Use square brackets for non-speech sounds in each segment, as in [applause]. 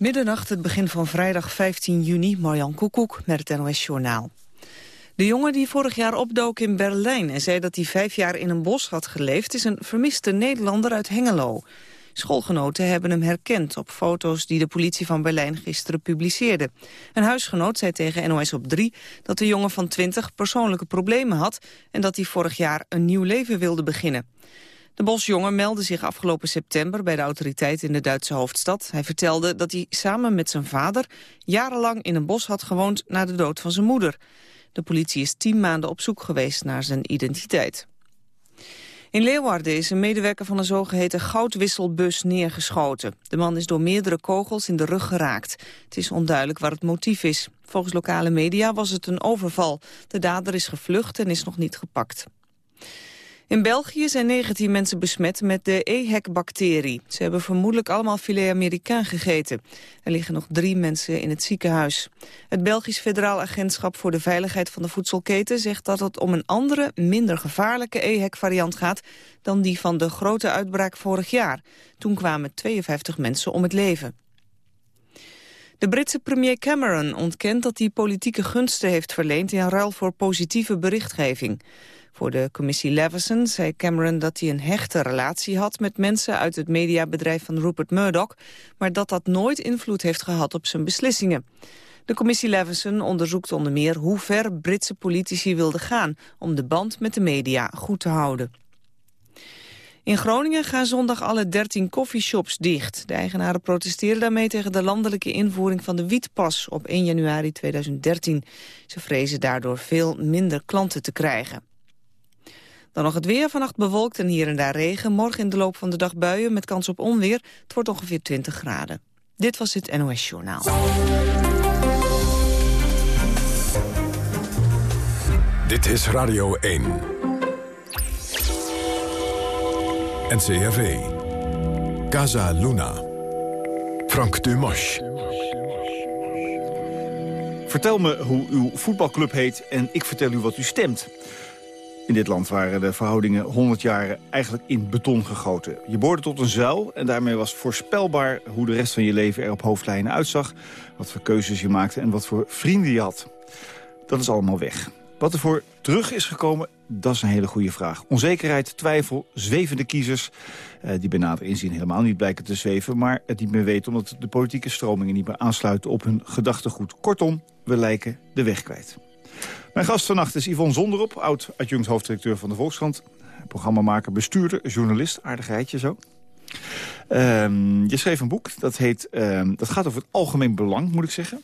Middernacht, het begin van vrijdag 15 juni, Marjan Koekoek met het NOS-journaal. De jongen die vorig jaar opdook in Berlijn en zei dat hij vijf jaar in een bos had geleefd... is een vermiste Nederlander uit Hengelo. Schoolgenoten hebben hem herkend op foto's die de politie van Berlijn gisteren publiceerde. Een huisgenoot zei tegen NOS op 3 dat de jongen van 20 persoonlijke problemen had... en dat hij vorig jaar een nieuw leven wilde beginnen. De bosjongen meldde zich afgelopen september bij de autoriteiten in de Duitse hoofdstad. Hij vertelde dat hij samen met zijn vader jarenlang in een bos had gewoond na de dood van zijn moeder. De politie is tien maanden op zoek geweest naar zijn identiteit. In Leeuwarden is een medewerker van een zogeheten goudwisselbus neergeschoten. De man is door meerdere kogels in de rug geraakt. Het is onduidelijk waar het motief is. Volgens lokale media was het een overval. De dader is gevlucht en is nog niet gepakt. In België zijn 19 mensen besmet met de EHEC-bacterie. Ze hebben vermoedelijk allemaal filet Amerikaan gegeten. Er liggen nog drie mensen in het ziekenhuis. Het Belgisch Federaal Agentschap voor de Veiligheid van de Voedselketen zegt dat het om een andere, minder gevaarlijke EHEC-variant gaat dan die van de grote uitbraak vorig jaar. Toen kwamen 52 mensen om het leven. De Britse premier Cameron ontkent dat hij politieke gunsten heeft verleend in ruil voor positieve berichtgeving. Voor de commissie Leveson zei Cameron dat hij een hechte relatie had met mensen uit het mediabedrijf van Rupert Murdoch, maar dat dat nooit invloed heeft gehad op zijn beslissingen. De commissie Leveson onderzoekt onder meer hoe ver Britse politici wilden gaan om de band met de media goed te houden. In Groningen gaan zondag alle 13 koffieshops dicht. De eigenaren protesteren daarmee tegen de landelijke invoering van de wietpas op 1 januari 2013. Ze vrezen daardoor veel minder klanten te krijgen. Dan nog het weer, vannacht bewolkt en hier en daar regen. Morgen in de loop van de dag buien met kans op onweer. Het wordt ongeveer 20 graden. Dit was het NOS Journaal. Dit is Radio 1. NCRV. Casa Luna. Frank Dumas. Vertel me hoe uw voetbalclub heet en ik vertel u wat u stemt. In dit land waren de verhoudingen 100 jaar eigenlijk in beton gegoten. Je boorde tot een zuil en daarmee was voorspelbaar... hoe de rest van je leven er op hoofdlijnen uitzag... wat voor keuzes je maakte en wat voor vrienden je had. Dat is allemaal weg. Wat er voor terug is gekomen, dat is een hele goede vraag. Onzekerheid, twijfel, zwevende kiezers... Eh, die bij nader inzien helemaal niet blijken te zweven... maar het niet meer weten omdat de politieke stromingen niet meer aansluiten op hun gedachtegoed. Kortom, we lijken de weg kwijt. Mijn gast vannacht is Yvonne Zonderop, oud-adjunct hoofddirecteur van de Volkskrant. Programmamaker, bestuurder, journalist, aardig rijtje zo. Ehm, je schreef een boek, dat, heet, ehm, dat gaat over het algemeen belang, moet ik zeggen.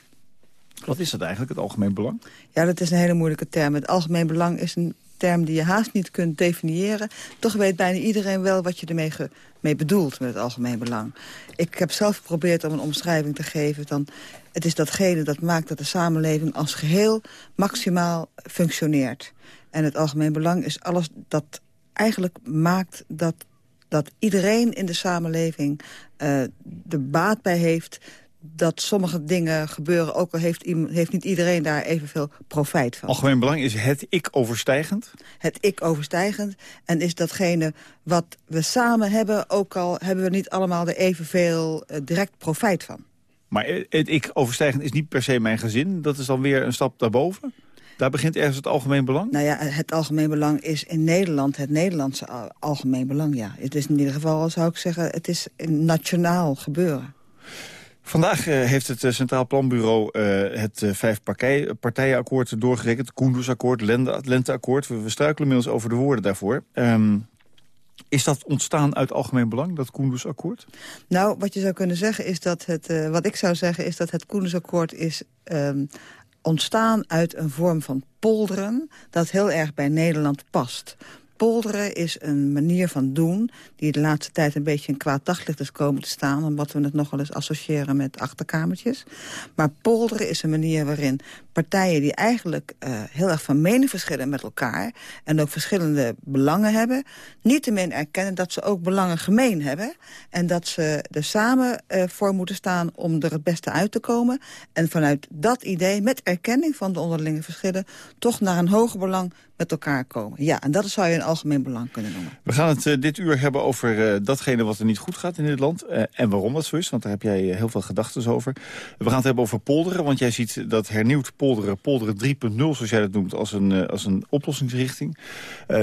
Wat is dat eigenlijk, het algemeen belang? Ja, dat is een hele moeilijke term. Het algemeen belang is een term die je haast niet kunt definiëren. Toch weet bijna iedereen wel wat je ermee mee bedoelt met het algemeen belang. Ik heb zelf geprobeerd om een omschrijving te geven. Dan, het is datgene dat maakt dat de samenleving als geheel maximaal functioneert. En het algemeen belang is alles dat eigenlijk maakt dat, dat iedereen in de samenleving uh, de baat bij heeft dat sommige dingen gebeuren, ook al heeft, heeft niet iedereen daar evenveel profijt van. Algemeen belang is het ik overstijgend? Het ik overstijgend. En is datgene wat we samen hebben, ook al hebben we niet allemaal er evenveel uh, direct profijt van. Maar het ik overstijgend is niet per se mijn gezin. Dat is dan weer een stap daarboven? Daar begint ergens het algemeen belang? Nou ja, het algemeen belang is in Nederland het Nederlandse algemeen belang, ja. Het is in ieder geval, zou ik zeggen, het is een nationaal gebeuren. Vandaag uh, heeft het uh, Centraal Planbureau uh, het vijf partijenakkoord doorgerekend. Koendersakkoord, lente, Lenteakkoord. We, we, struikelen inmiddels over de woorden daarvoor. Um, is dat ontstaan uit algemeen belang, dat Koendersakkoord? Nou, wat je zou kunnen zeggen is dat het... wat ik zou zeggen is dat het Koendersakkoord is... Um, ontstaan uit een vorm van polderen... dat heel erg bij Nederland past. Polderen is een manier van doen die de laatste tijd een beetje in kwaad daglicht is komen te staan. Omdat we het nogal eens associëren met achterkamertjes. Maar polderen is een manier waarin partijen die eigenlijk uh, heel erg van mening verschillen met elkaar... en ook verschillende belangen hebben... niettemin erkennen dat ze ook belangen gemeen hebben... en dat ze er samen uh, voor moeten staan om er het beste uit te komen... en vanuit dat idee, met erkenning van de onderlinge verschillen... toch naar een hoger belang met elkaar komen. Ja, en dat zou je een algemeen belang kunnen noemen. We gaan het uh, dit uur hebben over datgene wat er niet goed gaat in dit land. En waarom dat zo is, want daar heb jij heel veel gedachten over. We gaan het hebben over polderen, want jij ziet dat hernieuwd polderen... polderen 3.0, zoals jij dat noemt, als een, als een oplossingsrichting.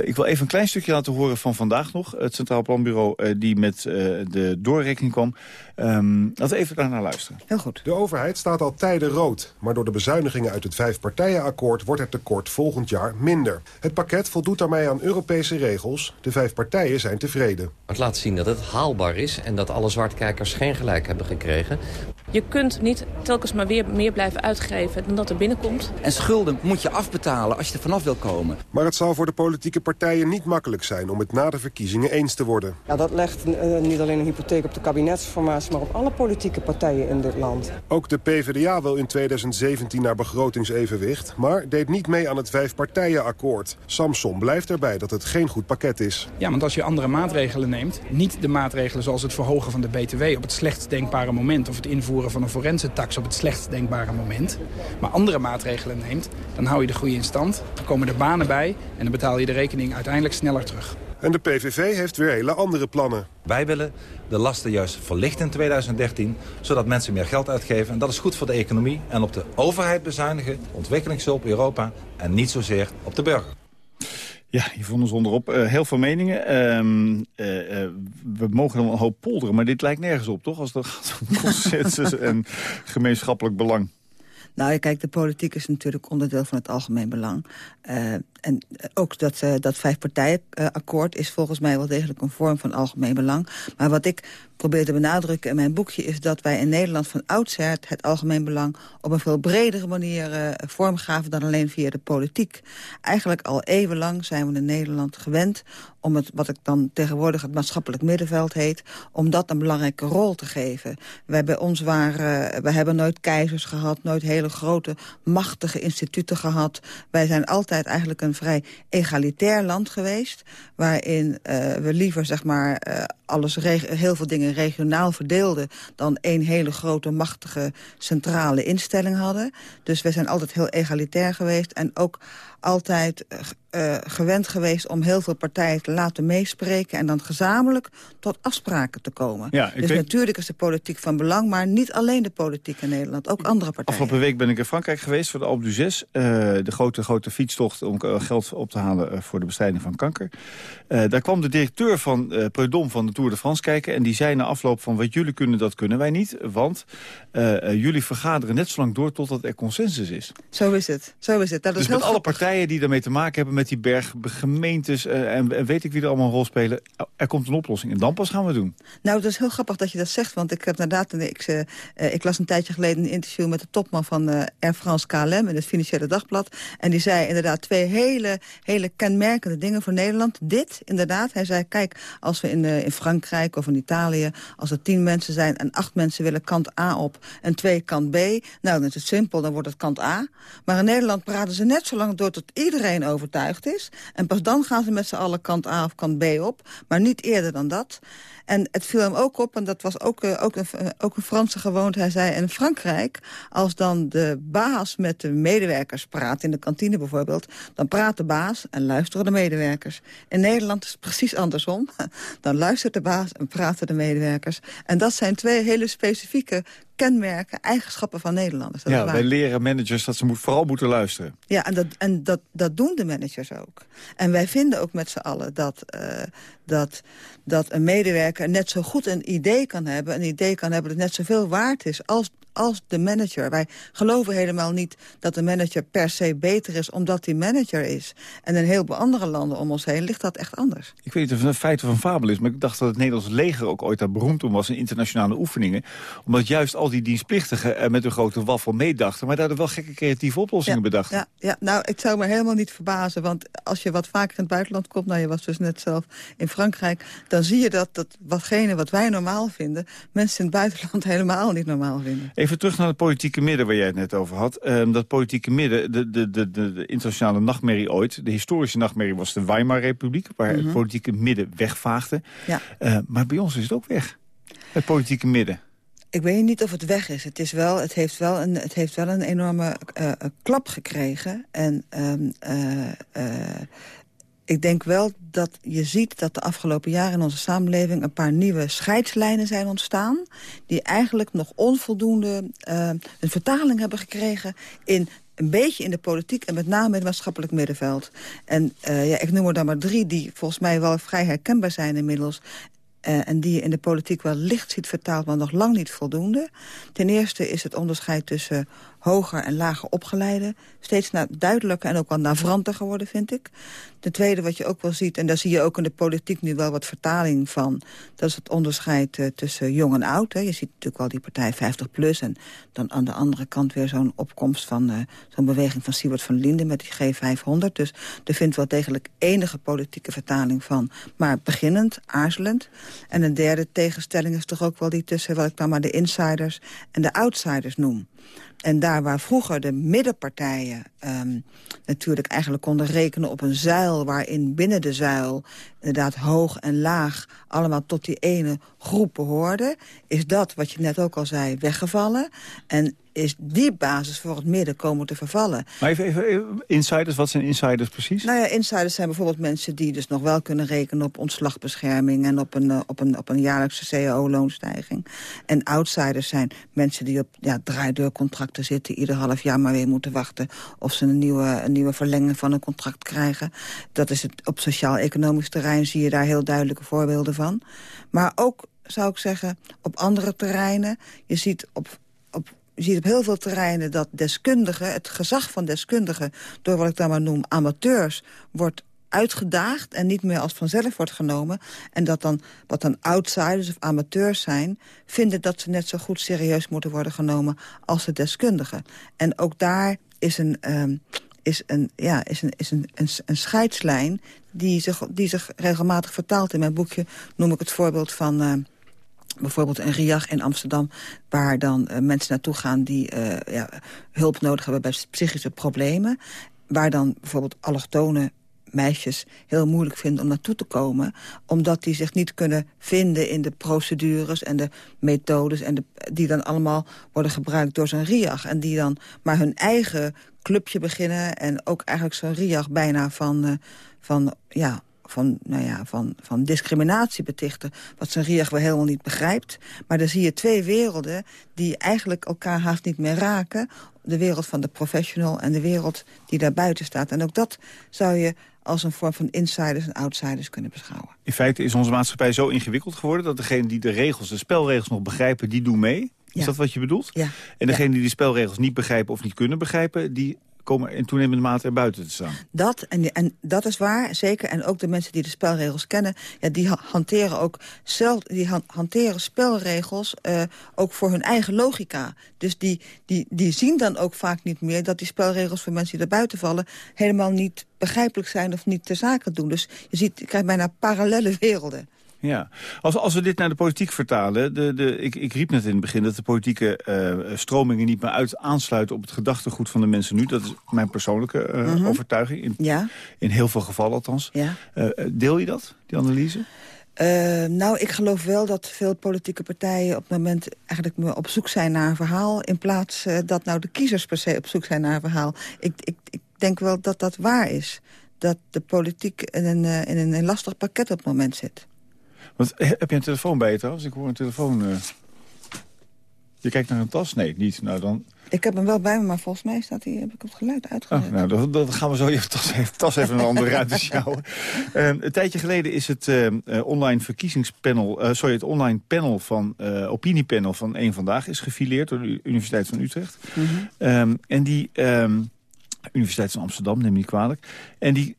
ik wil even een klein stukje laten horen van vandaag nog. Het Centraal Planbureau die met de doorrekening kwam. Um, laten we even daar naar luisteren. Heel goed. De overheid staat al tijden rood. Maar door de bezuinigingen uit het vijfpartijenakkoord... wordt het tekort volgend jaar minder. Het pakket voldoet daarmee aan Europese regels. De vijf partijen zijn tevreden. Het laat zien dat het haalbaar is en dat alle zwartkijkers geen gelijk hebben gekregen. Je kunt niet telkens maar weer meer blijven uitgeven dan dat er binnenkomt. En schulden moet je afbetalen als je er vanaf wil komen. Maar het zal voor de politieke partijen niet makkelijk zijn om het na de verkiezingen eens te worden. Ja, dat legt uh, niet alleen een hypotheek op de kabinetsformatie, maar op alle politieke partijen in dit land. Ook de PvdA wil in 2017 naar begrotingsevenwicht, maar deed niet mee aan het vijfpartijenakkoord. Samson blijft erbij dat het geen goed pakket is. Ja, want als je andere maatregelen neemt, niet de maatregelen zoals het verhogen van de BTW op het slechtst denkbare moment of het invoeren van een forense tax op het slechtst denkbare moment, maar andere maatregelen neemt, dan hou je de groei in stand, dan komen er banen bij en dan betaal je de rekening uiteindelijk sneller terug. En de PVV heeft weer hele andere plannen. Wij willen de lasten juist verlichten in 2013, zodat mensen meer geld uitgeven. En dat is goed voor de economie en op de overheid bezuinigen, ontwikkelingshulp Europa en niet zozeer op de burger. Ja, Yvonne Zonderop, uh, heel veel meningen. Uh, uh, we mogen dan een hoop polderen, maar dit lijkt nergens op, toch? Als het gaat om consensus en gemeenschappelijk belang. Nou, kijk, de politiek is natuurlijk onderdeel van het algemeen belang. Uh, en ook dat, uh, dat vijfpartijenakkoord is volgens mij wel degelijk een vorm van algemeen belang. Maar wat ik probeer te benadrukken in mijn boekje... is dat wij in Nederland van oudsher het algemeen belang... op een veel bredere manier uh, vormgaven dan alleen via de politiek. Eigenlijk al eeuwenlang zijn we in Nederland gewend... om het, wat ik dan tegenwoordig het maatschappelijk middenveld heet... om dat een belangrijke rol te geven. Wij bij ons waren, we hebben nooit keizers gehad... nooit hele grote, machtige instituten gehad. Wij zijn altijd eigenlijk een vrij egalitair land geweest... waarin uh, we liever, zeg maar, alles heel veel dingen regionaal verdeelden... dan één hele grote, machtige, centrale instelling hadden. Dus we zijn altijd heel egalitair geweest. En ook altijd uh, gewend geweest om heel veel partijen te laten meespreken... en dan gezamenlijk tot afspraken te komen. Ja, dus weet... natuurlijk is de politiek van belang... maar niet alleen de politiek in Nederland, ook andere partijen. Afgelopen week ben ik in Frankrijk geweest voor de Alpe d'Huez. Uh, de grote, grote fietstocht om geld op te halen voor de bestrijding van kanker. Uh, daar kwam de directeur van uh, Preudom van de Tour de France kijken... en die zei na afloop van wat jullie kunnen, dat kunnen wij niet. Want jullie vergaderen net zo lang door totdat er consensus is. Zo is het. Zo is het. Dat dus is met alle partijen die daarmee te maken hebben... met die berg, gemeentes uh, en, weet ik wie er allemaal een rol spelen... er komt een oplossing en dan pas gaan we doen. Nou, dat is heel grappig dat je dat zegt. Want ik heb inderdaad, ik, uh, ik las een tijdje geleden een interview... met de topman van uh, Air France KLM in het Financiële Dagblad. En die zei inderdaad twee hele, hele kenmerkende dingen voor Nederland. Dit, inderdaad. Hij zei, kijk, als we in, in Frankrijk of in Italië... als er tien mensen zijn en acht mensen willen kant A op... en twee kant B, nou, dan is het simpel, dan wordt het kant A. Maar in Nederland praten ze net zo lang door tot iedereen overtuigd is. En pas dan gaan ze met z'n allen kant A of kant B op. Maar niet eerder dan dat. En het viel hem ook op, en dat was ook, uh, ook, een, uh, ook een Franse gewoonte. Hij zei, in Frankrijk, als dan de baas met de medewerkers praat... in de kantine bijvoorbeeld, dan praat de baas en luisteren de medewerkers. In Nederland is het precies andersom. [laughs] Dan luistert de baas en praten de medewerkers. En dat zijn twee hele specifieke kenmerken, eigenschappen van Nederlanders. Dat ja, wij leren managers dat ze moet, vooral moeten luisteren. Ja, en, dat, en dat, dat doen de managers ook. En wij vinden ook met z'n allen dat, uh, dat, dat een medewerker net zo goed een idee kan hebben... een idee kan hebben dat net zoveel waard is als als de manager. Wij geloven helemaal niet dat de manager per se beter is... omdat hij manager is. En in heel veel andere landen om ons heen ligt dat echt anders. Ik weet niet of het een feit of een fabel is... maar ik dacht dat het Nederlands leger ook ooit daar beroemd om was... in internationale oefeningen. Omdat juist al die dienstplichtigen met een grote waffel meedachten... maar daar wel gekke creatieve oplossingen ja, bedachten. Ja, ja, nou, het zou me helemaal niet verbazen. Want als je wat vaker in het buitenland komt... nou, je was dus net zelf in Frankrijk... dan zie je dat, dat watgene wat wij normaal vinden... mensen in het buitenland [laughs] helemaal niet normaal vinden. Even terug naar het politieke midden waar jij het net over had. Ehm, dat politieke midden, de, de, de, de, internationale nachtmerrie ooit... de historische nachtmerrie was de Weimar-republiek... waar het Mhm. politieke midden wegvaagde. Ja. Eh, maar bij ons is het ook weg, het politieke midden. Ik weet niet of het weg is. Het, is wel, het, heeft, wel een, het heeft wel een enorme eh, eh, klap gekregen. En ehm, eh, ik denk wel dat je ziet dat de afgelopen jaren in onze samenleving... een paar nieuwe scheidslijnen zijn ontstaan... die eigenlijk nog onvoldoende eh, een vertaling hebben gekregen... in een beetje in de politiek en met name in het maatschappelijk middenveld. En eh, ja, ik noem er dan maar drie die volgens mij wel vrij herkenbaar zijn inmiddels... Eh, en die je in de politiek wel licht ziet vertaald, maar nog lang niet voldoende. Ten eerste is het onderscheid tussen hoger en lager opgeleide... steeds na- duidelijker en ook wel navranter geworden, vind ik. Ten tweede wat je ook wel ziet, en daar zie je ook in de politiek nu wel wat vertaling van... dat is het onderscheid eh, tussen jong en oud. Hè. Je ziet natuurlijk wel die partij 50PLUS... en dan aan de andere kant weer zo'n opkomst van eh, zo'n beweging van Siewert van Linden... met die G500. Dus er vindt wel degelijk enige politieke vertaling van. Maar beginnend, aarzelend. En een derde tegenstelling is toch ook wel die tussen... wat ik dan maar de insiders en de outsiders noem. En daar waar vroeger de middenpartijen ehm, natuurlijk eigenlijk konden rekenen op een zuil... waarin binnen de zuil inderdaad hoog en laag allemaal tot die ene groep behoorden... is dat, wat je net ook al zei, weggevallen. En is die basis voor het midden komen te vervallen. Maar even, even, even, insiders, wat zijn insiders precies? Nou ja, insiders zijn bijvoorbeeld mensen die dus nog wel kunnen rekenen op ontslagbescherming en op een, eh, op een, op een jaarlijkse cao-loonstijging. En outsiders zijn mensen die op ja, draaideurcontracten zitten, ieder half jaar maar weer moeten wachten of ze een nieuwe, een nieuwe verlenging van een contract krijgen. Dat is het op sociaal-economisch terrein zie je daar heel duidelijke voorbeelden van. Maar ook, zou ik zeggen, op andere terreinen. Je ziet op je ziet op heel veel terreinen dat deskundigen, het gezag van deskundigen... door wat ik dan maar noem amateurs, wordt uitgedaagd en niet meer als vanzelf wordt genomen. En dat dan, wat dan outsiders of amateurs zijn... vinden dat ze net zo goed serieus moeten worden genomen als de deskundigen. En ook daar is een... Um, is een, ja, is een, is een, een, scheidslijn die zich, die zich regelmatig vertaalt. In mijn boekje noem ik het voorbeeld van... Uh, bijvoorbeeld een RIAG in Amsterdam... waar dan uh, mensen naartoe gaan die uh, ja, hulp nodig hebben bij psychische problemen. Waar dan bijvoorbeeld allochtone meisjes heel moeilijk vinden om naartoe te komen... omdat die zich niet kunnen vinden in de procedures en de methodes... En de, die dan allemaal worden gebruikt door zo'n RIAG. En die dan maar hun eigen clubje beginnen... en ook eigenlijk zo'n RIAG bijna van, uh, van ja, van, nou ja, van, van discriminatie betichten... wat zijn RIAG wel helemaal niet begrijpt. Maar dan zie je twee werelden die eigenlijk elkaar haast niet meer raken. De wereld van de professional en de wereld die daar buiten staat. En ook dat zou je als een vorm van insiders en outsiders kunnen beschouwen. In feite is onze maatschappij zo ingewikkeld geworden... dat degenen die de regels, de spelregels nog begrijpen, die doen mee. Is Ja. dat wat je bedoelt? Ja. En degenen die de spelregels niet begrijpen of niet kunnen begrijpen... die komen in toenemende mate erbuiten te staan. Dat, en, en dat is waar, zeker. En ook de mensen die de spelregels kennen... Ja, die ha- hanteren ook zelf, die han- hanteren spelregels eh, ook voor hun eigen logica. Dus die, die, die zien dan ook vaak niet meer... dat die spelregels voor mensen die er buiten vallen... helemaal niet begrijpelijk zijn of niet ter zake doen. Dus je, ziet, je krijgt bijna parallele werelden. Ja, als, als we dit naar de politiek vertalen... De, de, ik, ik riep net in het begin dat de politieke uh, stromingen niet meer uit aansluiten... op het gedachtegoed van de mensen nu. Dat is mijn persoonlijke uh, Mhm. overtuiging. In, Ja, in heel veel gevallen althans. ja. Uh, deel je dat, die analyse? Uh, nou, ik geloof wel dat veel politieke partijen op het moment eigenlijk op zoek zijn naar een verhaal... in plaats uh, dat nou de kiezers per se op zoek zijn naar een verhaal. Ik, ik, ik denk wel dat dat waar is. Dat de politiek in een, in een lastig pakket op het moment zit. Want, heb je een telefoon bij je trouwens? Ik hoor een telefoon... Uh... Je kijkt naar een tas? Nee, niet. Nou, dan... Ik heb hem wel bij me, maar volgens mij staat hij, heb ik het geluid uitgezet. Oh, nou, dan, dan, gaan we zo je tas even, tas even een andere ruimte [laughs] sjouwen. Uh, een tijdje geleden is het uh, online verkiezingspanel... Uh, sorry, het online panel van, opiniepanel van Eén Vandaag... is gefileerd door de Universiteit van Utrecht. Mm -hmm. um, en die... Um, Universiteit van Amsterdam, neem me niet kwalijk. En die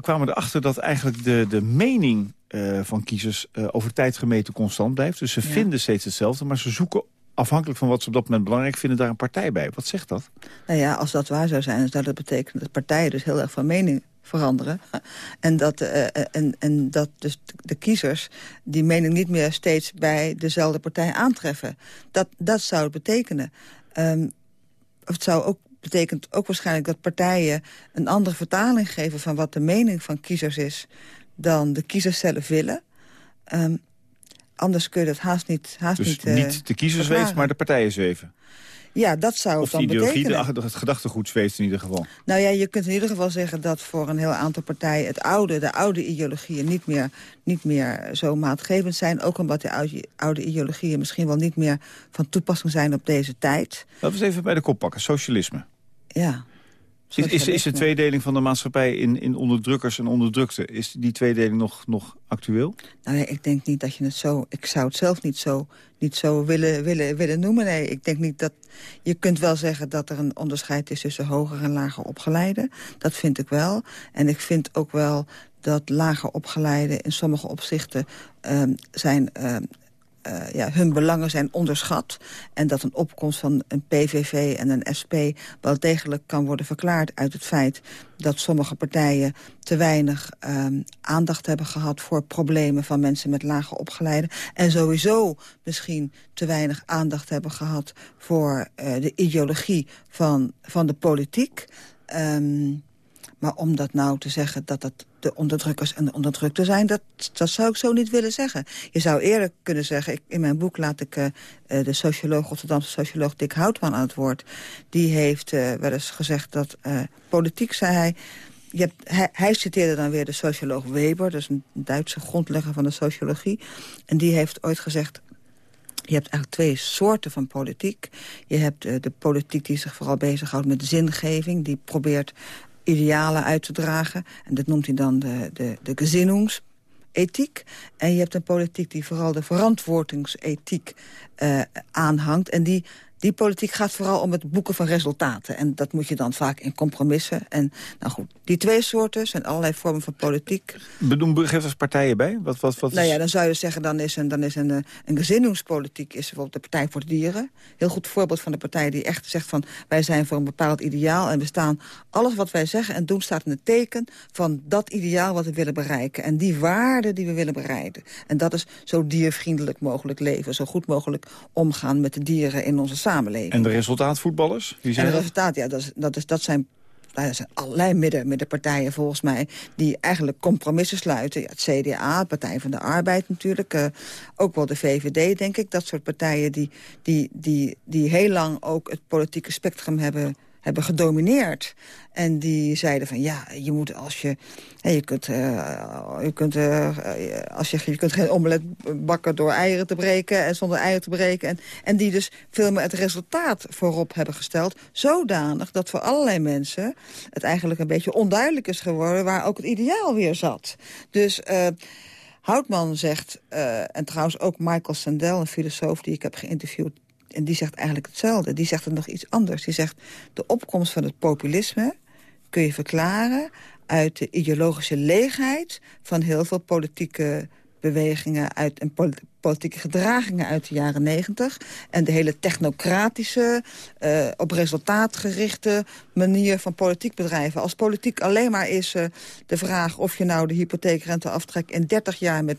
kwamen erachter dat eigenlijk de, de mening uh, van kiezers uh, over tijd gemeten constant blijft. Dus ze ja. vinden steeds hetzelfde, maar ze zoeken afhankelijk van wat ze op dat moment belangrijk vinden, daar een partij bij. Wat zegt dat? Nou ja, als dat waar zou zijn, dan zou dat betekenen dat partijen dus heel erg van mening veranderen. En dat, uh, en, en dat dus de kiezers die mening niet meer steeds bij dezelfde partij aantreffen. Dat, dat zou het betekenen. Um, het zou ook betekent ook waarschijnlijk dat partijen een andere vertaling geven... van wat de mening van kiezers is dan de kiezers zelf willen. Um, anders kun je dat haast niet haast Dus niet, niet de kiezers zweven, maar de partijen zweven? Ja, dat zou of het dan ideologie, betekenen. de, het gedachtegoed zweeft in ieder geval. Nou ja, je kunt in ieder geval zeggen dat voor een heel aantal partijen... het oude, de oude ideologieën niet meer, niet meer zo maatgevend zijn. Ook omdat de oude, oude ideologieën misschien wel niet meer van toepassing zijn op deze tijd. Laten we eens even bij de kop pakken. Socialisme. Ja. Is, is, is de tweedeling van de maatschappij in, in onderdrukkers en onderdrukte... is die tweedeling nog, nog actueel? Nou ja, ik denk niet dat je het zo... Ik zou het zelf niet zo, niet zo willen, willen, willen noemen. Nee, ik denk niet dat... Je kunt wel zeggen dat er een onderscheid is tussen hoger en lager opgeleiden. Dat vind ik wel. En ik vind ook wel dat lager opgeleiden in sommige opzichten um, zijn... Um, uh, ja, hun belangen zijn onderschat. En dat een opkomst van een PVV en een SP wel degelijk kan worden verklaard uit het feit dat sommige partijen te weinig um, aandacht hebben gehad voor problemen van mensen met lage opgeleiden. En sowieso misschien te weinig aandacht hebben gehad voor uh, de ideologie van, van de politiek. Um, maar om dat nou te zeggen dat dat de onderdrukkers en de onderdrukte zijn... Dat, dat zou ik zo niet willen zeggen. Je zou eerlijk kunnen zeggen... Ik, in mijn boek laat ik uh, de socioloog, Rotterdamse socioloog Dick Houtman aan het woord. Die heeft uh, wel eens gezegd dat politiek, zei hij... Je hebt, hij, citeerde dan weer de socioloog Weber... dus een Duitse grondlegger van de sociologie. En die heeft ooit gezegd... Je hebt eigenlijk twee soorten van politiek. Je hebt de politiek die zich vooral bezighoudt met zingeving. Die probeert idealen uit te dragen. En dat noemt hij dan de, de, de gezinnungsethiek. En je hebt een politiek die vooral de verantwoordingsethiek uh, aanhangt. En die, die politiek gaat vooral om het boeken van resultaten. En dat moet je dan vaak in compromissen. En nou goed, die twee soorten zijn allerlei vormen van politiek. Bedoel, geef eens partijen bij? Wat, wat, wat is... Nou ja, dan zou je zeggen, dan is een, dan is een, een gezinningspolitiek... is bijvoorbeeld de Partij voor de Dieren. Heel goed voorbeeld van de partij die echt zegt van... wij zijn voor een bepaald ideaal en we staan... alles wat wij zeggen en doen staat in het teken van dat ideaal wat we willen bereiken. En die waarden die we willen bereiken. En dat is zo diervriendelijk mogelijk leven. Zo goed mogelijk omgaan met de dieren in onze samenleving. En de resultaatvoetballers? Wie zijn en de resultaat, ja, dat, is, dat, is, dat zijn nou, er zijn allerlei midden, middenpartijen volgens mij... die eigenlijk compromissen sluiten. Ja, het CDA, de Partij van de Arbeid natuurlijk. Uh, ook wel de VVD, denk ik. Dat soort partijen die, die, die, die heel lang ook het politieke spectrum hebben hebben gedomineerd. En die zeiden van ja, je moet als je... je kunt, uh, je, kunt, uh, als je, je kunt geen omelet bakken door eieren te breken... en zonder eieren te breken. En, en die dus veel meer het resultaat voorop hebben gesteld. Zodanig dat voor allerlei mensen het eigenlijk een beetje onduidelijk is geworden... waar ook het ideaal weer zat. Dus... Houtman zegt, en trouwens ook Michael Sandel, een filosoof die ik heb geïnterviewd... En die zegt eigenlijk hetzelfde. Die zegt het nog iets anders. Die zegt, de opkomst van het populisme kun je verklaren... uit de ideologische leegheid van heel veel politieke bewegingen... Uit, en politieke gedragingen uit de jaren negentig. En de hele technocratische, uh, op resultaat gerichte manier van politiek bedrijven. Als politiek alleen maar is uh, de vraag of je nou de hypotheekrenteaftrek in 30 jaar met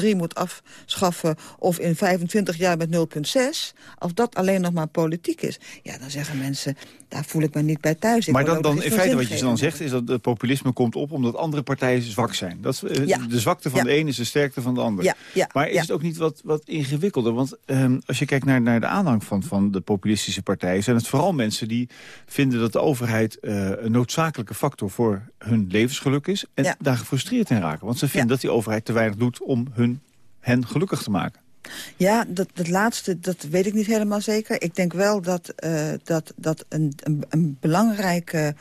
0,3 moet afschaffen... of in 25 jaar met 0,6. Als dat alleen nog maar politiek is, ja, dan zeggen mensen... daar voel ik me niet bij thuis. Ik maar dan, dan in feite wat je dan zegt is dat het populisme komt op... omdat andere partijen zwak zijn. Dat is, ja. De zwakte van ja. de een is de sterkte van de ander. Ja. Maar is het ook niet wat, wat ingewikkelder? Want um, als je kijkt naar, naar de aanhang van, van de populistische partijen... zijn het vooral mensen die vinden dat de overheid uh, een noodzakelijke factor... voor hun levensgeluk is en ja. daar gefrustreerd in raken. Want ze vinden ja. dat die overheid te weinig doet om hun, hen gelukkig te maken. Ja, dat, dat laatste, dat weet ik niet helemaal zeker. Ik denk wel dat, uh, dat, dat een, een, een belangrijke...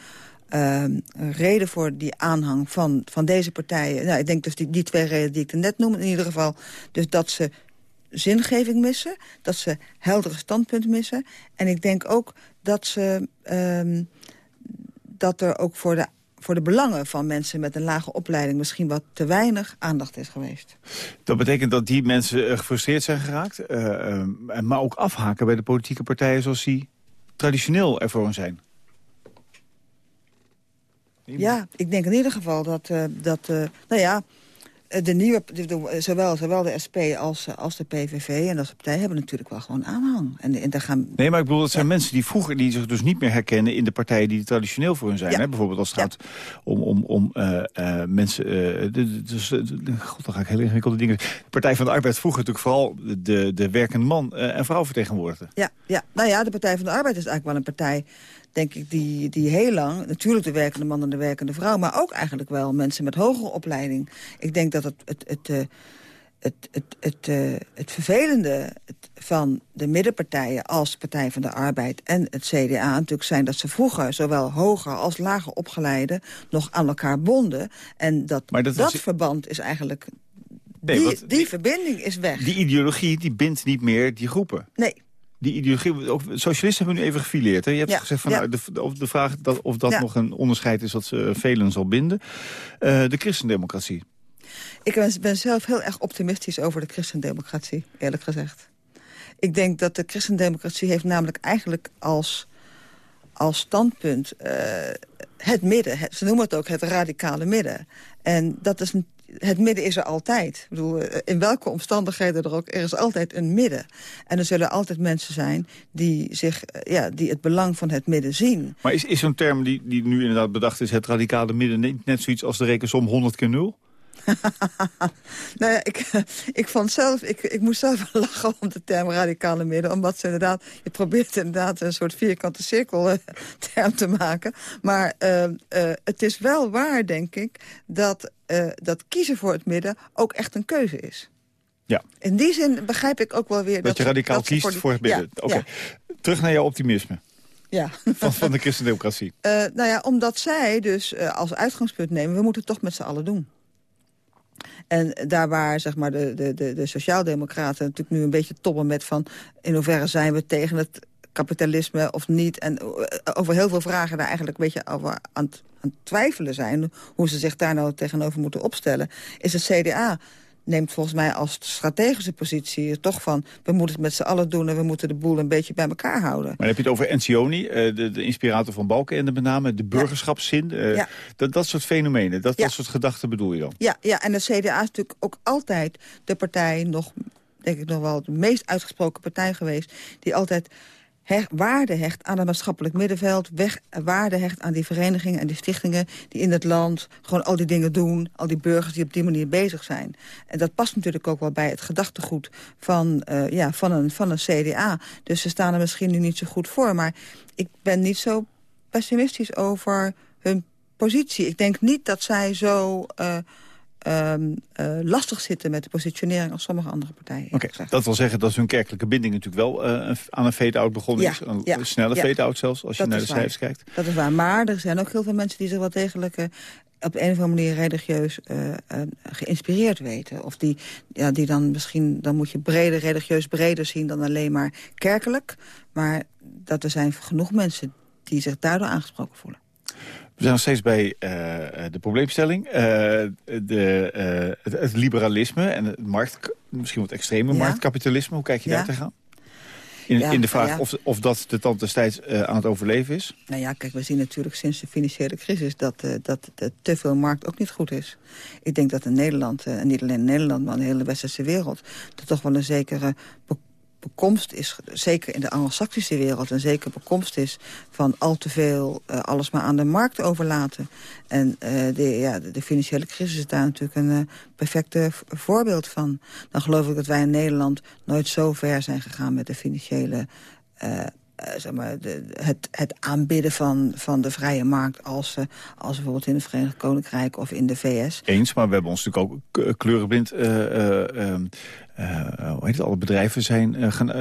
Uh, reden voor die aanhang van, van deze partijen... Nou, ik denk dus die, die twee redenen die ik net noem in ieder geval... dus dat ze zingeving missen, dat ze heldere standpunten missen. En ik denk ook dat, ze, um, dat er ook voor de, voor de belangen van mensen met een lage opleiding... misschien wat te weinig aandacht is geweest. Dat betekent dat die mensen gefrustreerd zijn geraakt... Uh, uh, maar ook afhaken bij de politieke partijen zoals die traditioneel ervoor zijn. Ja, ik denk in ieder geval dat, uh, dat uh, nou ja, eh, de nieuwe, zowel, zowel de SP als, eh, als de PVV en als de partij hebben natuurlijk wel gewoon aanhang. En, en daar gaan, nee, maar ik bedoel, dat zijn mensen die vroeger die zich dus niet meer herkennen in de partijen die traditioneel voor hun zijn. Hè? Bijvoorbeeld als het gaat om, om, om uh, uh, mensen. Uh, dus, God, dan ga ik heel ingewikkelde dingen. De Partij van de Arbeid vroeger natuurlijk vooral de, de werkende man en vrouw vertegenwoordigde. Ja, ja, nou ja, de Partij van de Arbeid is eigenlijk wel een partij denk ik, die, die heel lang... natuurlijk de werkende man en de werkende vrouw... maar ook eigenlijk wel mensen met hogere opleiding. Ik denk dat het, het, het, uh, het, het, het, uh, het vervelende van de middenpartijen als Partij van de Arbeid en het CDA natuurlijk zijn dat ze vroeger zowel hoger als lager opgeleiden nog aan elkaar bonden. En dat, dat, dat verband is eigenlijk... Nee, die, die, die, verbinding is weg. Die ideologie die bindt niet meer die groepen. Nee, die ideologie, ook socialisten hebben nu even gefileerd. Hè? Je hebt gezegd van nou, de, of de vraag dat, of dat nog een onderscheid is wat ze velen zal binden. Uh, de christendemocratie. Ik ben, ben, zelf heel erg optimistisch over de christendemocratie, eerlijk gezegd. Ik denk dat de christendemocratie heeft namelijk eigenlijk als, als standpunt uh, het midden. Het, ze noemen het ook het radicale midden. En dat is een, het midden is er altijd. Ik bedoel, eh, in welke omstandigheden er ook, er is altijd een midden. En er zullen altijd mensen zijn die, zich, eh, ja, die het belang van het midden zien. Maar is, is zo'n term die, die nu inderdaad bedacht is, het radicale midden, net zoiets als de rekensom 100 keer 0? [laughs] nou ja, ik, [laughs] ik, vond zelf, ik, ik moest zelf [laughs] lachen om de term radicale midden. Omdat ze inderdaad, je probeert inderdaad een soort vierkante cirkel eh, term te maken. Maar uh, uh, het is wel waar, denk ik, dat, dat kiezen voor het midden ook echt een keuze is. Ja. In die zin begrijp ik ook wel weer... Dat, dat je radicaal dat kiest voor, het midden. Ja, Oké, ja. terug naar jouw optimisme. Ja. Van, van de christendemocratie. Nou ja, omdat zij dus als uitgangspunt nemen... we moeten het toch met z'n allen doen. En daar waar zeg maar, de, de, de, de sociaaldemocraten natuurlijk nu een beetje tobben met van... in hoeverre zijn we tegen het kapitalisme of niet. En eh, over heel veel vragen daar eigenlijk een beetje over aan, aan twijfelen zijn. Hoe ze zich daar nou tegenover moeten opstellen. Is het CDA neemt volgens mij als strategische positie toch van... we moeten het met z'n allen doen en we moeten de boel een beetje bij elkaar houden. Maar dan heb je het over Encioni, eh, de, de inspirator van Balkenende met name... de burgerschapszin, uh, ja. dat, dat soort fenomenen, dat, ja. dat soort gedachten bedoel je dan? Ja, ja, en de CDA is natuurlijk ook altijd de partij nog... denk ik nog wel de meest uitgesproken partij geweest... die altijd waarde hecht aan het maatschappelijk middenveld... Weg, waarde hecht aan die verenigingen en die stichtingen... die in het land gewoon al die dingen doen. Al die burgers die op die manier bezig zijn. En dat past natuurlijk ook wel bij het gedachtegoed van, uh, ja, van, een, van een CDA. Dus ze staan er misschien nu niet zo goed voor. Maar ik ben niet zo pessimistisch over hun positie. Ik denk niet dat zij zo... Uh, um, uh, lastig zitten met de positionering als sommige andere partijen. Oké, okay, dat wil zeggen dat hun kerkelijke binding natuurlijk wel uh, aan een fade-out begonnen ja, is. Een ja, snelle ja. fade-out zelfs, als dat je naar de cijfers kijkt. Dat is waar, maar er zijn ook heel veel mensen die zich wel degelijk... Uh, op een of andere manier religieus geïnspireerd weten. Of die, ja, die dan misschien, dan moet je breder, religieus breder zien dan alleen maar kerkelijk. Maar dat er zijn genoeg mensen die zich daardoor aangesproken voelen. We zijn nog steeds bij uh, de probleemstelling. Uh, de, uh, het, het, liberalisme en het markt, misschien wat extreme ja. marktkapitalisme. Hoe kijk je ja. daar tegenaan? In, ja, in de vraag of, of dat de tand destijds aan het overleven is? Nou ja, kijk, we zien natuurlijk sinds de financiële crisis... dat, dat, dat te veel markt ook niet goed is. Ik denk dat in Nederland, en niet alleen in Nederland... maar in de hele westerse wereld... er toch wel een zekere bekomst is, zeker in de anglo-saxische wereld... en zeker bekomst is van al te veel uh, alles maar aan de markt overlaten. En uh, de, ja, de, financiële crisis is daar natuurlijk een uh, perfecte voorbeeld van. Dan geloof ik dat wij in Nederland nooit zo ver zijn gegaan... met de financiële zeg maar, het, het aanbidden van, van de vrije markt... Als, als bijvoorbeeld in het Verenigd Koninkrijk of in de VS. Eens, maar we hebben ons natuurlijk ook kleurenblind... Uh, hoe heet het, alle bedrijven zijn gaan,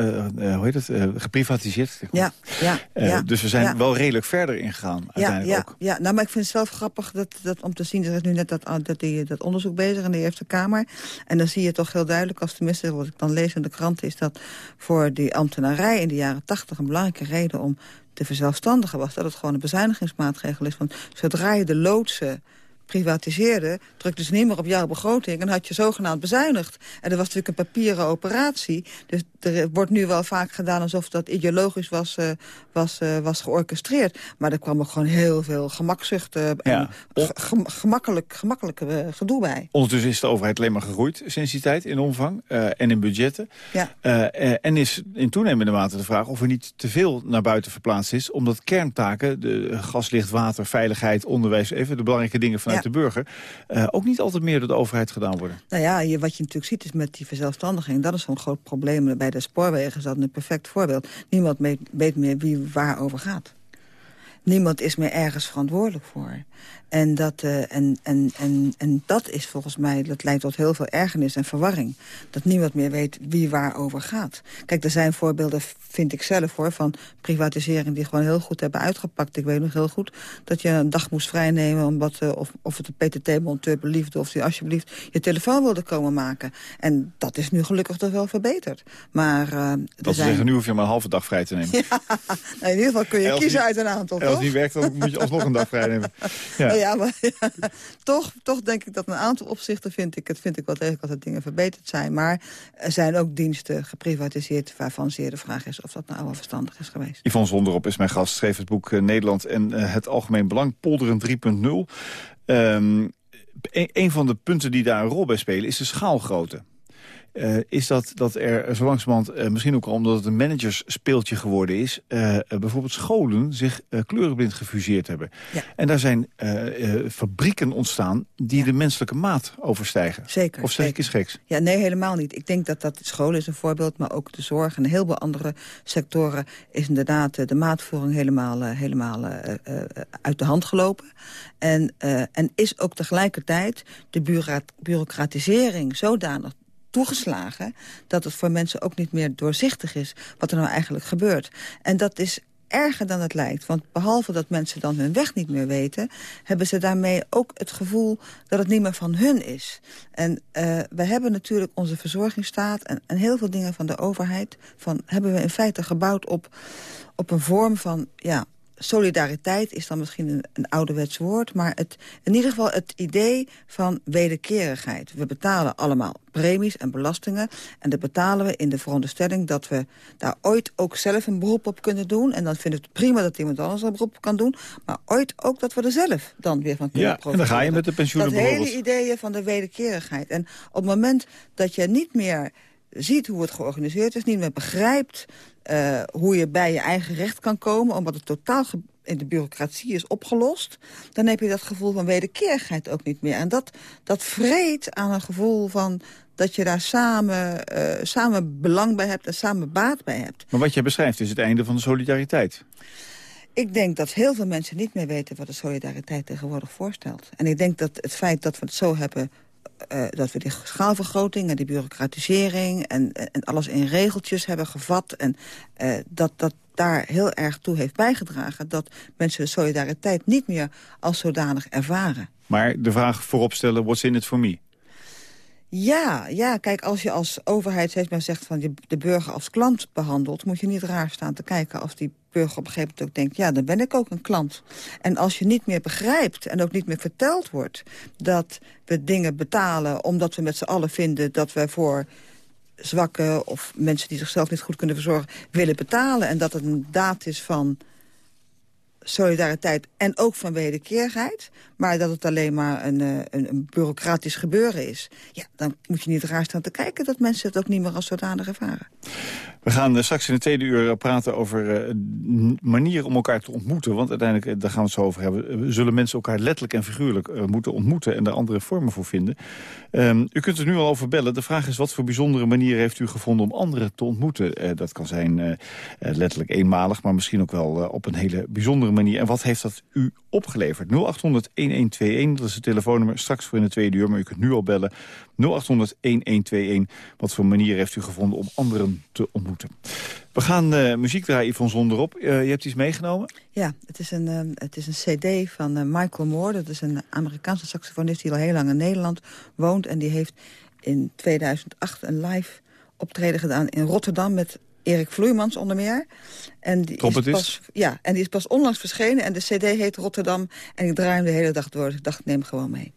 hoe heet het, geprivatiseerd. Ja, ja, ja, dus we zijn ja. wel redelijk verder ingegaan uiteindelijk ja, ook. Ja, nou, maar ik vind het zelf grappig dat, dat, om te zien... er is nu net dat, dat, die, dat onderzoek bezig in de Eerste Kamer. En dan zie je toch heel duidelijk, als tenminste wat ik dan lees in de krant... is dat voor die ambtenarij in de jaren tachtig een belangrijke reden om te verzelfstandigen was... dat het gewoon een bezuinigingsmaatregel is. Want zodra je de loodsen privatiseerde... drukte ze niet meer op jouw begroting en had je zogenaamd bezuinigd. En dat was natuurlijk een papieren operatie. Dus er wordt nu wel vaak gedaan alsof dat ideologisch was, uh, was, uh, was georchestreerd. Maar er kwam ook gewoon heel veel gemakzucht uh, en ge gemakkelijk, gemakkelijk gedoe bij. Ondertussen is de overheid alleen maar gegroeid sinds die tijd in omvang en in budgetten. Ja. en is in toenemende mate de vraag of er niet te veel naar buiten verplaatst is... omdat kerntaken, de gas, licht, water, veiligheid, onderwijs... even de belangrijke dingen vanuit de burger... ook niet altijd meer door de overheid gedaan worden. Nou ja, wat je natuurlijk ziet is met die verzelfstandiging... dat is zo'n groot probleem bij de spoorwegen is dat een perfect voorbeeld. Niemand weet meer wie waar over gaat. Niemand is meer ergens verantwoordelijk voor. En dat, uh, en, en, en, en dat is volgens mij, dat leidt tot heel veel ergernis en verwarring. Dat niemand meer weet wie waar over gaat. Kijk, er zijn voorbeelden, vind ik zelf hoor, van privatisering die gewoon heel goed hebben uitgepakt. Ik weet nog heel goed dat je een dag moest vrijnemen omdat, uh, of, of het een PTT-monteur beliefde of die alsjeblieft je telefoon wilde komen maken. En dat is nu gelukkig toch wel verbeterd. Maar, uh, dat zijn... zeggen, nu hoef je maar een halve dag vrij te nemen. [laughs] ja, nou, in ieder geval kun je kiezen uit een aantal, Als het niet werkt, dan moet je alsnog een dag vrij nemen. Ja ja, maar [laughs] toch, toch denk ik dat een aantal opzichten vind ik, het vind ik wel degelijk dat dingen verbeterd zijn. Maar er zijn ook diensten geprivatiseerd waarvan zeer de vraag is of dat nou wel verstandig is geweest. Yvonne Zonderop is mijn gast, schreef het boek uh, Nederland en uh, het Algemeen Belang, Polderen 3.0. Um, een van de punten die daar een rol bij spelen is de schaalgrootte. Uh, is dat, dat er zo langzamerhand, uh, misschien ook al omdat het een managersspeeltje geworden is... Uh, bijvoorbeeld scholen zich kleurenblind gefuseerd hebben. Ja. En daar zijn fabrieken ontstaan die ja. de menselijke maat overstijgen. Zeker. Of zeg ik eens geks? Ja, nee, helemaal niet. Ik denk dat dat scholen is een voorbeeld, maar ook de zorg... en heel veel andere sectoren is inderdaad de maatvoering helemaal, helemaal uit de hand gelopen. En, en is ook tegelijkertijd de bureaucratisering zodanig toegeslagen... dat het voor mensen ook niet meer doorzichtig is wat er nou eigenlijk gebeurt. En dat is erger dan het lijkt. Want behalve dat mensen dan hun weg niet meer weten... hebben ze daarmee ook het gevoel dat het niet meer van hun is. En uh, we hebben natuurlijk onze verzorgingsstaat... En, en heel veel dingen van de overheid... Van, hebben we in feite gebouwd op, op een vorm van... Ja, solidariteit is dan misschien een, een ouderwets woord... maar het, in ieder geval het idee van wederkerigheid. We betalen allemaal premies en belastingen... en dat betalen we in de veronderstelling dat we daar ooit ook zelf een beroep op kunnen doen... en dan vind ik het prima dat iemand anders een beroep kan doen... maar ooit ook dat we er zelf dan weer van kunnen ja, en dan ga je met de pensioenen Dat hele ideeën van de wederkerigheid. En op het moment dat je niet meer ziet hoe het georganiseerd is, niet meer begrijpt uh, hoe je bij je eigen recht kan komen... omdat het totaal in de bureaucratie is opgelost... dan heb je dat gevoel van wederkerigheid ook niet meer. En dat, dat vreet aan een gevoel van dat je daar samen, uh, samen belang bij hebt en samen baat bij hebt. Maar wat je beschrijft is het einde van de solidariteit. Ik denk dat heel veel mensen niet meer weten wat de solidariteit tegenwoordig voorstelt. En ik denk dat het feit dat we het zo hebben uh, dat we die schaalvergroting en die bureaucratisering... en, en alles in regeltjes hebben gevat. En uh, dat dat daar heel erg toe heeft bijgedragen... dat mensen solidariteit niet meer als zodanig ervaren. Maar de vraag voorop stellen, what's in it for me? Ja, ja, kijk, als je als overheid steeds maar zegt van je de burger als klant behandelt... moet je niet raar staan te kijken als die burger op een gegeven moment ook denkt... ja, dan ben ik ook een klant. En als je niet meer begrijpt en ook niet meer verteld wordt... dat we dingen betalen omdat we met z'n allen vinden dat we voor zwakken... of mensen die zichzelf niet goed kunnen verzorgen willen betalen... en dat het een daad is van solidariteit en ook van wederkerigheid... maar dat het alleen maar een, eh, een, een, bureaucratisch gebeuren is... ja, dan moet je niet raar staan te kijken... dat mensen het ook niet meer als zodanig ervaren. We gaan uh, straks in de tweede uur praten over manieren om elkaar te ontmoeten. Want uiteindelijk, daar gaan we het zo over hebben... zullen mensen elkaar letterlijk en figuurlijk moeten ontmoeten... en daar andere vormen voor vinden. Um, u kunt er nu al over bellen. De vraag is, wat voor bijzondere manieren heeft u gevonden... om anderen te ontmoeten? dat kan zijn letterlijk eenmalig, maar misschien ook wel op een hele bijzondere manier. En wat heeft dat u opgeleverd? 0800-1121, dat is het telefoonnummer straks voor in de tweede uur... maar u kunt nu al bellen. 0800-1121, wat voor manier heeft u gevonden om anderen te ontmoeten? We gaan uh, muziek draaien van Zonderop. Uh, je hebt iets meegenomen? Ja, het is een, uh, het is een cd van Michael Moore. Dat is een Amerikaanse saxofonist die al heel lang in Nederland woont. En die heeft in 2008 een live optreden gedaan in Rotterdam... met Erik Vloeimans onder meer. En die, is pas, ja, en die is pas onlangs verschenen. En de cd heet Rotterdam. En ik draai hem de hele dag door. Dus ik dacht, neem hem gewoon mee.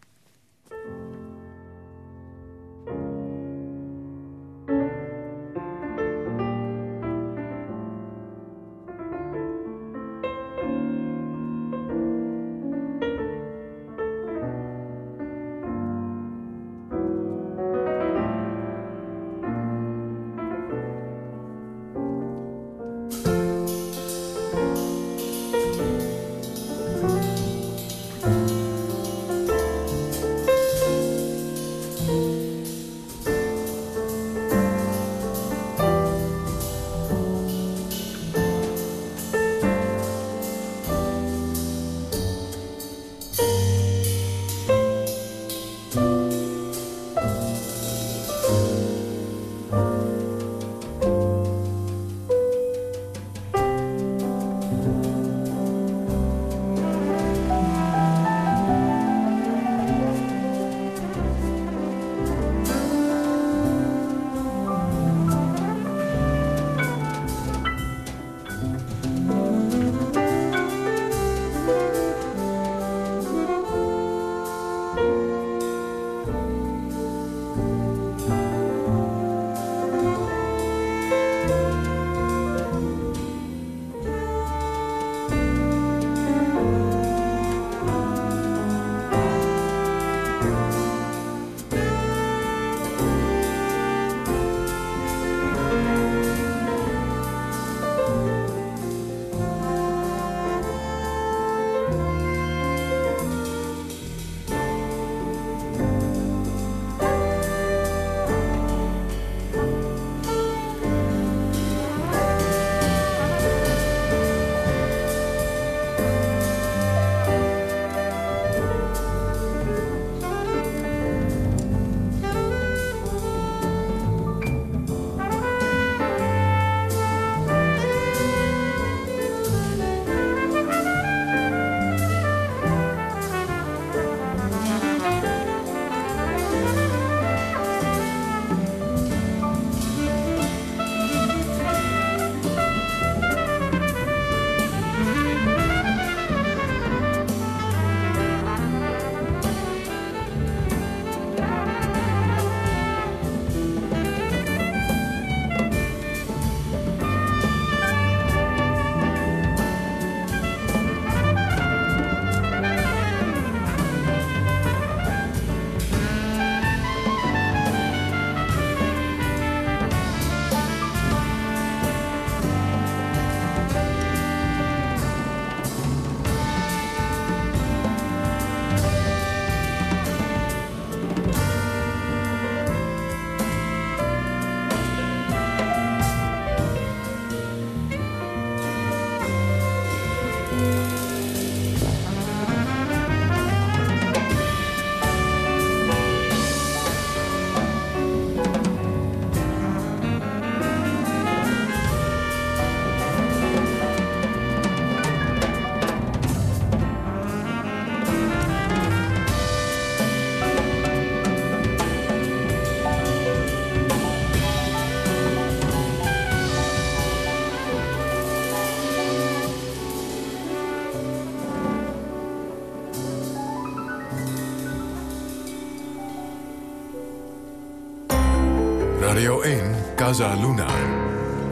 Radio 1, Casa Luna.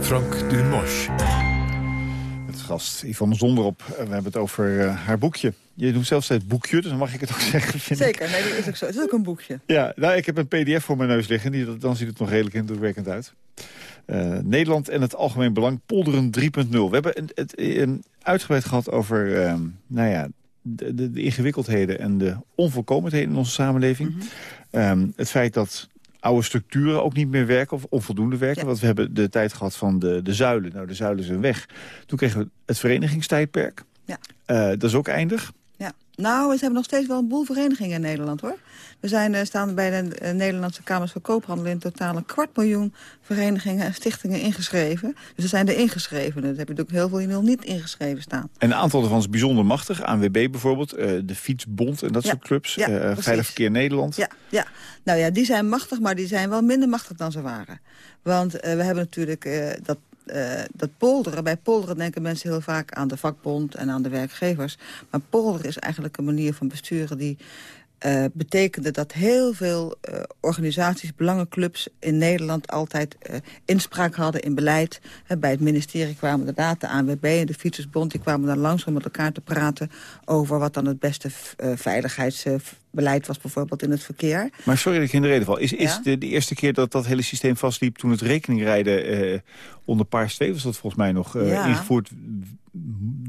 Frank Dumosch. Het gast Yvonne Zonderop. We hebben het over uh, haar boekje. Je doet zelfs het boekje, dus dan mag ik het ook [laughs] zeggen. Vind Zeker, ik. nee, dat is ook zo. Het is ook een boekje. Ja, nou, ik heb een pdf voor mijn neus liggen. Die, dan ziet het nog redelijk indrukwekkend uit. Uh, Nederland en het algemeen belang, polderen 3.0. We hebben het, het, het uitgebreid gehad over uh, nou ja, de, de, de, ingewikkeldheden en de onvolkomenheden in onze samenleving. Mm -hmm. um, het feit dat oude structuren ook niet meer werken of onvoldoende werken. Ja. Want we hebben de tijd gehad van de, de zuilen. Nou, de zuilen zijn weg. Toen kregen we het verenigingstijdperk. Ja. Uh, dat is ook eindig. Ja. Nou, we hebben nog steeds wel een boel verenigingen in Nederland, hoor. We zijn, uh, staan bij de uh, Nederlandse Kamers van Koophandel... in totaal een kwart miljoen verenigingen en stichtingen ingeschreven. Dus er zijn er ingeschreven. Dat heb je ook heel veel die nog niet ingeschreven staan. En een aantal daarvan is bijzonder machtig. ANWB bijvoorbeeld, uh, de Fietsbond en dat ja. soort clubs. Ja, Veilig Verkeer Nederland. Ja, ja, nou ja, die zijn machtig, maar die zijn wel minder machtig dan ze waren. Want we hebben natuurlijk dat uh, dat polderen, bij polderen denken mensen heel vaak aan de vakbond en aan de werkgevers. Maar polderen is eigenlijk een manier van besturen die uh, betekende dat heel veel uh, organisaties, belangenclubs in Nederland altijd uh, inspraak hadden in beleid. bij het ministerie kwamen inderdaad de ANWB en de Fietsersbond, die kwamen dan langs om met elkaar te praten over wat dan het beste veiligheidsbeleid was bijvoorbeeld in het verkeer. Maar sorry dat ik in de reden val. Is, is de, de, eerste keer dat dat hele systeem vastliep toen het rekeningrijden onder Paars 2 was dat volgens mij nog ja. ingevoerd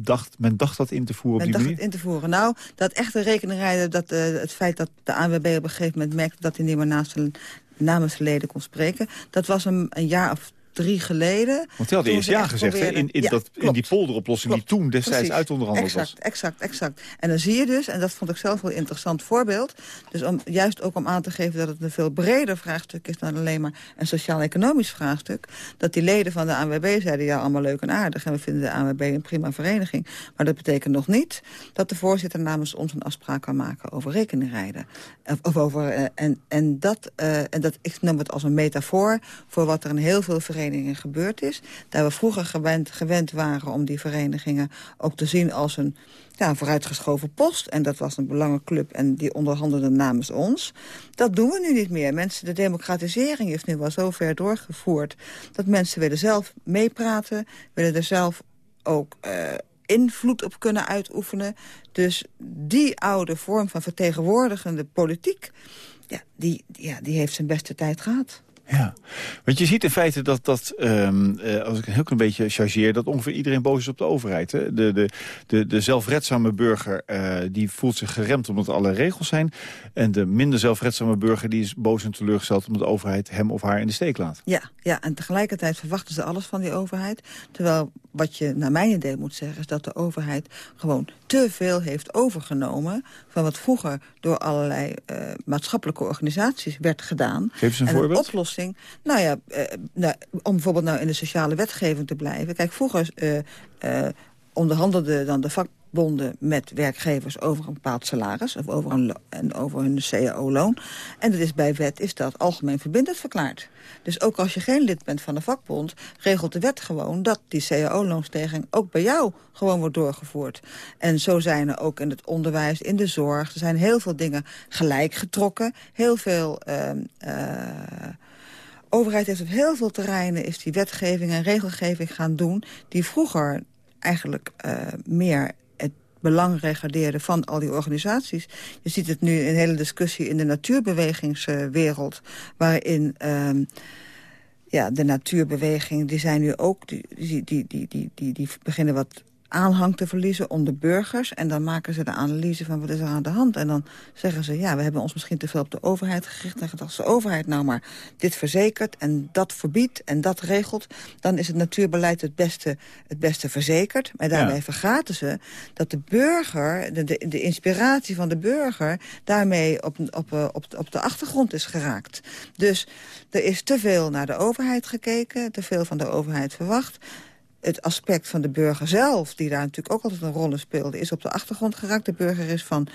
dacht, men dacht dat in te voeren men op die dacht het in te voeren. Nou, dat echte rekeningrijden, dat, uh, het feit dat de ANWB op een gegeven moment merkte... dat hij niet meer naast zijn, namens de leden kon spreken... dat was een, een jaar of drie geleden. Want hij had eerst ja gezegd hè, in, in, ja, dat, in die polderoplossing die toen destijds Precies. uitonderhandeld exact, was. Exact, exact. En dan zie je dus, en dat vond ik zelf wel een interessant voorbeeld... dus om, juist ook om aan te geven dat het een veel breder vraagstuk is... dan alleen maar een sociaal-economisch vraagstuk... dat die leden van de ANWB zeiden, ja, allemaal leuk en aardig... en we vinden de ANWB een prima vereniging. Maar dat betekent nog niet dat de voorzitter namens ons een afspraak kan maken... over rekeningrijden. Of, of over, uh, en, en, dat, uh, en dat, ik noem het als een metafoor... voor wat er in heel veel verenigingen gebeurt is. Daar we vroeger gewend, gewend waren om die verenigingen ook te zien als een ja, vooruitgeschoven post. En dat was een belangenclub en die onderhandelde namens ons. Dat doen we nu niet meer. Mensen, de democratisering is nu wel zo ver doorgevoerd... dat mensen willen zelf meepraten, willen er zelf ook... Uh, invloed op kunnen uitoefenen. Dus die oude vorm van vertegenwoordigende politiek... Ja, die, ja, die heeft zijn beste tijd gehad. Ja, want je ziet in feite dat, dat um, uh, als ik een heel klein beetje chargeer... dat ongeveer iedereen boos is op de overheid. Hè? De, de, de, de zelfredzame burger uh, die voelt zich geremd omdat alle regels zijn. En de minder zelfredzame burger die is boos en teleurgesteld... omdat de overheid hem of haar in de steek laat. Ja, ja, en tegelijkertijd verwachten ze alles van die overheid. Terwijl wat je naar mijn idee moet zeggen... is dat de overheid gewoon te veel heeft overgenomen... van wat vroeger door allerlei uh, maatschappelijke organisaties werd gedaan. Geef eens een en voorbeeld. Een oplossing, nou ja, uh, nou, om bijvoorbeeld nou in de sociale wetgeving te blijven. Kijk, vroeger uh, uh, onderhandelde dan de vakbonden met werkgevers over een bepaald salaris... of over, een en over hun cao-loon. En dat is bij wet is dat algemeen verbindend verklaard. Dus ook als je geen lid bent van de vakbond... regelt de wet gewoon dat die cao-loonstijging ook bij jou gewoon wordt doorgevoerd. En zo zijn er ook in het onderwijs, in de zorg... er zijn heel veel dingen gelijk getrokken. Heel veel... Uh, uh, overheid heeft op heel veel terreinen is die wetgeving en regelgeving gaan doen... die vroeger eigenlijk uh, meer het belang regardeerde van al die organisaties. Je ziet het nu in hele discussie in de natuurbewegingswereld... waarin... Uh, ja, de natuurbeweging, die zijn nu ook, die, die, die, die, die, die beginnen wat aanhang te verliezen onder burgers. En dan maken ze de analyse van wat is er aan de hand. En dan zeggen ze, ja, we hebben ons misschien te veel op de overheid gericht. En gedacht, als de overheid nou maar dit verzekert en dat verbiedt en dat regelt... dan is het natuurbeleid het beste, het beste verzekerd. Maar daarbij ja. vergaten ze dat de burger, de, de, de, inspiratie van de burger... daarmee op, op, op, op de achtergrond is geraakt. Dus er is te veel naar de overheid gekeken, te veel van de overheid verwacht het aspect van de burger zelf, die daar natuurlijk ook altijd een rol in speelde, is op de achtergrond geraakt. De burger is van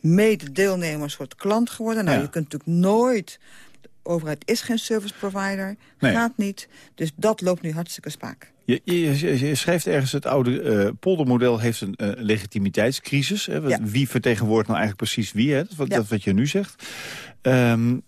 mede-deelnemer een soort klant geworden. Nou, ja. je kunt natuurlijk nooit... De overheid is geen service provider, nee. gaat niet. Dus dat loopt nu hartstikke spaak. Je, je, je, schrijft ergens het oude uh, poldermodel heeft een uh, legitimiteitscrisis. Hè? Ja. Wie vertegenwoordigt nou eigenlijk precies wie? Hè? Dat, wat, ja. dat wat je nu zegt. Um,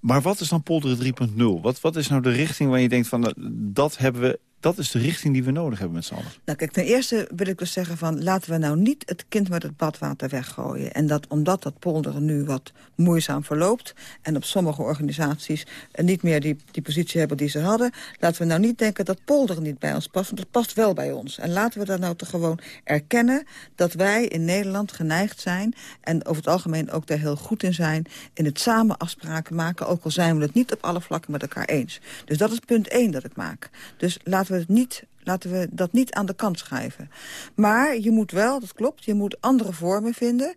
maar wat is dan polderen 3.0? Wat, wat is nou de richting waar je denkt van dat hebben we dat is de richting die we nodig hebben met z'n allen. Nou kijk, ten eerste wil ik dus zeggen van... laten we nou niet het kind met het badwater weggooien. En dat omdat dat polderen nu wat moeizaam verloopt... en op sommige organisaties niet meer die, die positie hebben die ze hadden... laten we nou niet denken dat polderen niet bij ons past. Want dat past wel bij ons. En laten we dat nou toch gewoon erkennen... dat wij in Nederland geneigd zijn... en over het algemeen ook daar heel goed in zijn... in het samen afspraken maken... ook al zijn we het niet op alle vlakken met elkaar eens. Dus dat is punt één dat ik maak. Dus laten we het niet, laten we dat niet aan de kant schuiven. Maar je moet wel, dat klopt, je moet andere vormen vinden.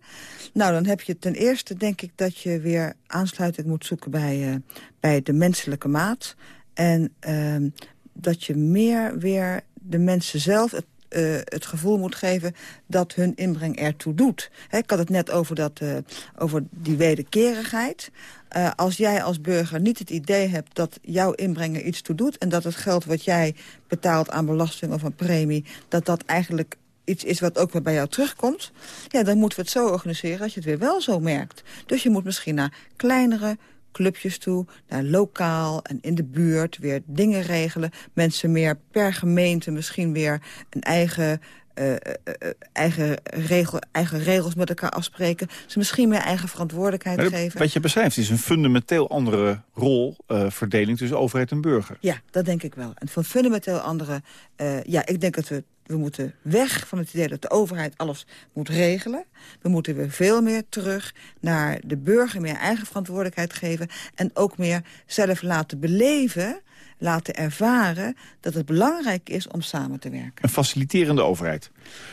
Nou, dan heb je ten eerste, denk ik, dat je weer aansluiting moet zoeken bij, uh, bij de menselijke maat. En uh, dat je meer weer de mensen zelf... Het, eh, het gevoel moet geven dat hun inbreng ertoe doet. ik had het net over, dat, uh, over die wederkerigheid. Uh, als jij als burger niet het idee hebt dat jouw inbreng er iets toe doet... en dat het geld wat jij betaalt aan belasting of een premie... dat dat eigenlijk iets is wat ook weer bij jou terugkomt... ja, dan moeten we het zo organiseren dat je het weer wel zo merkt. Dus je moet misschien naar kleinere clubjes toe, naar lokaal en in de buurt weer dingen regelen. Mensen meer per gemeente misschien weer een eigen uh, uh, eigen, regel, eigen regels met elkaar afspreken. Ze misschien meer eigen verantwoordelijkheid geven. Wat je beschrijft is een fundamenteel andere rolverdeling tussen overheid en burger. Ja, dat denk ik wel. En van fundamenteel andere... ja, ik denk dat we we moeten weg van het idee dat de overheid alles moet regelen. We moeten weer veel meer terug naar de burger meer eigen verantwoordelijkheid geven... en ook meer zelf laten beleven, laten ervaren... dat het belangrijk is om samen te werken. Een faciliterende overheid.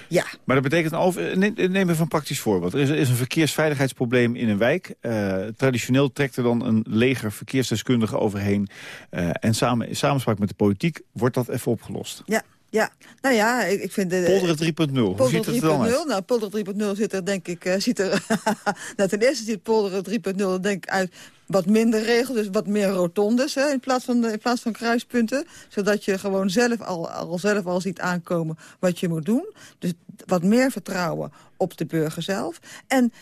Ja. Maar dat betekent, over, neem, even een praktisch voorbeeld. Er is, is een verkeersveiligheidsprobleem in een wijk. Uh, traditioneel trekt er dan een leger verkeersdeskundigen overheen. Uh, en samen, in samenspraak met de politiek wordt dat even opgelost. Ja, ja, nou ja, ik, ik vind... De, Polder 3.0, hoe ziet het er dan uit? Nou, Polder 3.0 zit er denk ik... Uh, ziet er, [laughs] nou, ten eerste ziet Polder 3.0 denk ik uit wat minder regels, dus wat meer rotondes hè, in, plaats van, in plaats van kruispunten. Zodat je gewoon zelf al, al, zelf al ziet aankomen wat je moet doen. Dus wat meer vertrouwen op de burger zelf. En